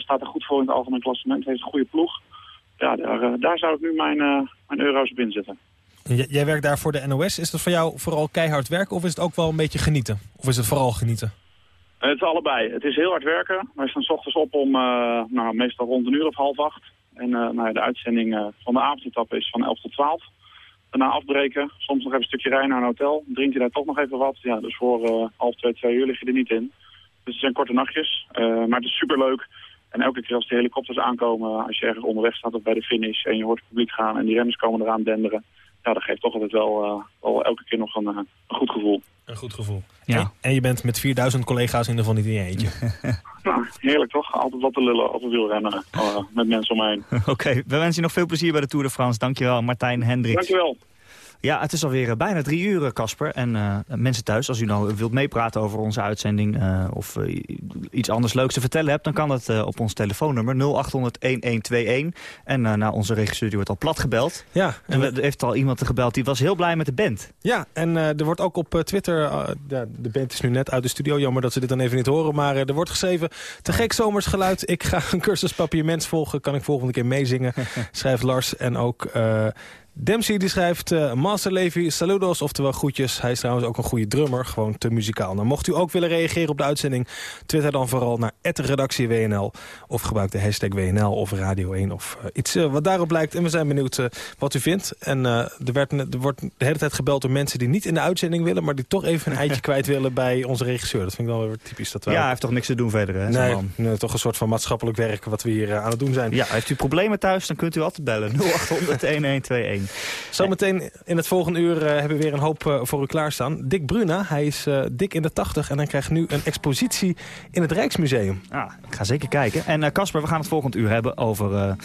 staat er goed voor in het algemeen klassement, heeft een goede ploeg. Ja, daar, daar zou ik nu mijn, mijn euro's op inzetten. J jij werkt daar voor de NOS. Is dat voor jou vooral keihard werken of is het ook wel een beetje genieten? Of is het vooral genieten? Het is allebei. Het is heel hard werken. Wij staan s ochtends op om uh, nou, meestal rond een uur of half acht. En uh, nou, de uitzending uh, van de avondetappe is van 11 tot 12. Daarna afbreken. Soms nog even een stukje rijden naar een hotel. Drink je daar toch nog even wat. Ja, dus voor half twee, twee uur lig je er niet in. Dus het zijn korte nachtjes. maar het is superleuk. En elke keer als de helikopters aankomen, als je ergens onderweg staat of bij de finish en je hoort het publiek gaan en die remmers komen eraan denderen. Ja, dat geeft toch altijd wel, wel elke keer nog een, een goed gevoel. Een goed gevoel. Ja. En, en, je bent met 4000 collega's in niet in je eentje. nou, heerlijk toch? Altijd wat te lullen over wielrennen uh, met mensen om me heen. Oké, okay, we wensen je nog veel plezier bij de Tour de France. Dankjewel, Martijn Hendricks. Dankjewel. Ja, het is alweer bijna drie uur, Casper. En uh, mensen thuis, als u nou wilt meepraten over onze uitzending... Uh, of uh, iets anders leuks te vertellen hebt... dan kan dat op ons telefoonnummer 0800-1121. En nou, onze regisseur die wordt al plat gebeld. Ja. En er heeft al iemand gebeld die was heel blij met de band. Ja, en er wordt ook op Twitter... de, de band is nu net uit de studio. Jammer dat ze dit dan even niet horen. Maar er wordt geschreven... Te gek zomersgeluid. Ik ga een cursus papiermens volgen. Kan ik volgende keer meezingen. Schrijft Lars. En ook... Dempsey die schrijft uh, Master Levi saludos, oftewel groetjes. Hij is trouwens ook een goede drummer, gewoon te muzikaal. Nou, mocht u ook willen reageren op de uitzending... twitter dan vooral naar redactie WNL... of gebruik de hashtag WNL of Radio 1 of uh, iets uh, wat daarop lijkt. En we zijn benieuwd wat u vindt. En er, werd, er wordt de hele tijd gebeld door mensen die niet in de uitzending willen... maar die toch even een eitje kwijt willen bij onze regisseur. Dat vind ik wel weer typisch. Dat wij ja, hij heeft toch niks te doen verder, hè? Nee, nee, toch een soort van maatschappelijk werk wat we hier aan het doen zijn. Ja, heeft u problemen thuis, dan kunt u altijd bellen. 0800-1121. Zometeen in het volgende uur uh, hebben we weer een hoop uh, voor u klaarstaan. Dick Bruna, hij is uh, dik in de 80 en hij krijgt nu een expositie in het Rijksmuseum. Ah, ik ga zeker kijken. En Casper, we gaan het volgende uur hebben over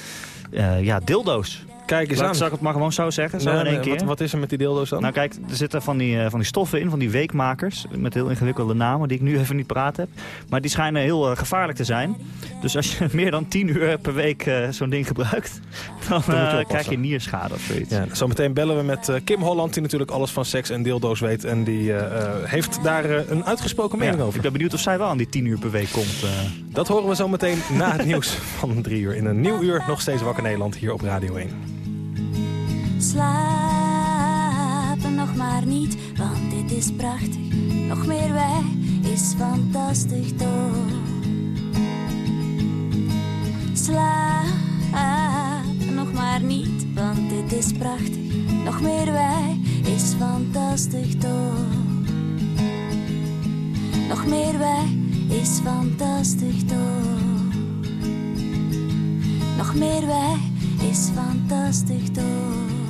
ja, dildo's. Kijk eens Laat, aan. Zal ik het maar gewoon zo zeggen? Zo nee, in één keer? Wat, wat, is er met die dildo's dan? Nou kijk, er zitten van die, uh, van die stoffen in, van die weekmakers. Met heel ingewikkelde namen die ik nu even niet paraat heb. Maar die schijnen heel uh, gevaarlijk te zijn. Dus als je meer dan 10 uur per week uh, zo'n ding gebruikt... dan, krijg je nierschade of zoiets. Ja, zometeen bellen we met Kim Holland... die natuurlijk alles van seks en dildo's weet. En die heeft daar een uitgesproken mening ja, over. Ik ben benieuwd of zij wel aan die 10 uur per week komt. Dat horen we zometeen na het nieuws van 3 uur. In een nieuw uur nog steeds Wakker Nederland hier op Radio 1. Slapen nog maar niet, want dit is prachtig. Nog meer wij is fantastisch toch. Slapen nog maar niet, want dit is prachtig. Nog meer wij is fantastisch toch. Nog meer wij is fantastisch toch. Nog meer wij is fantastisch toch.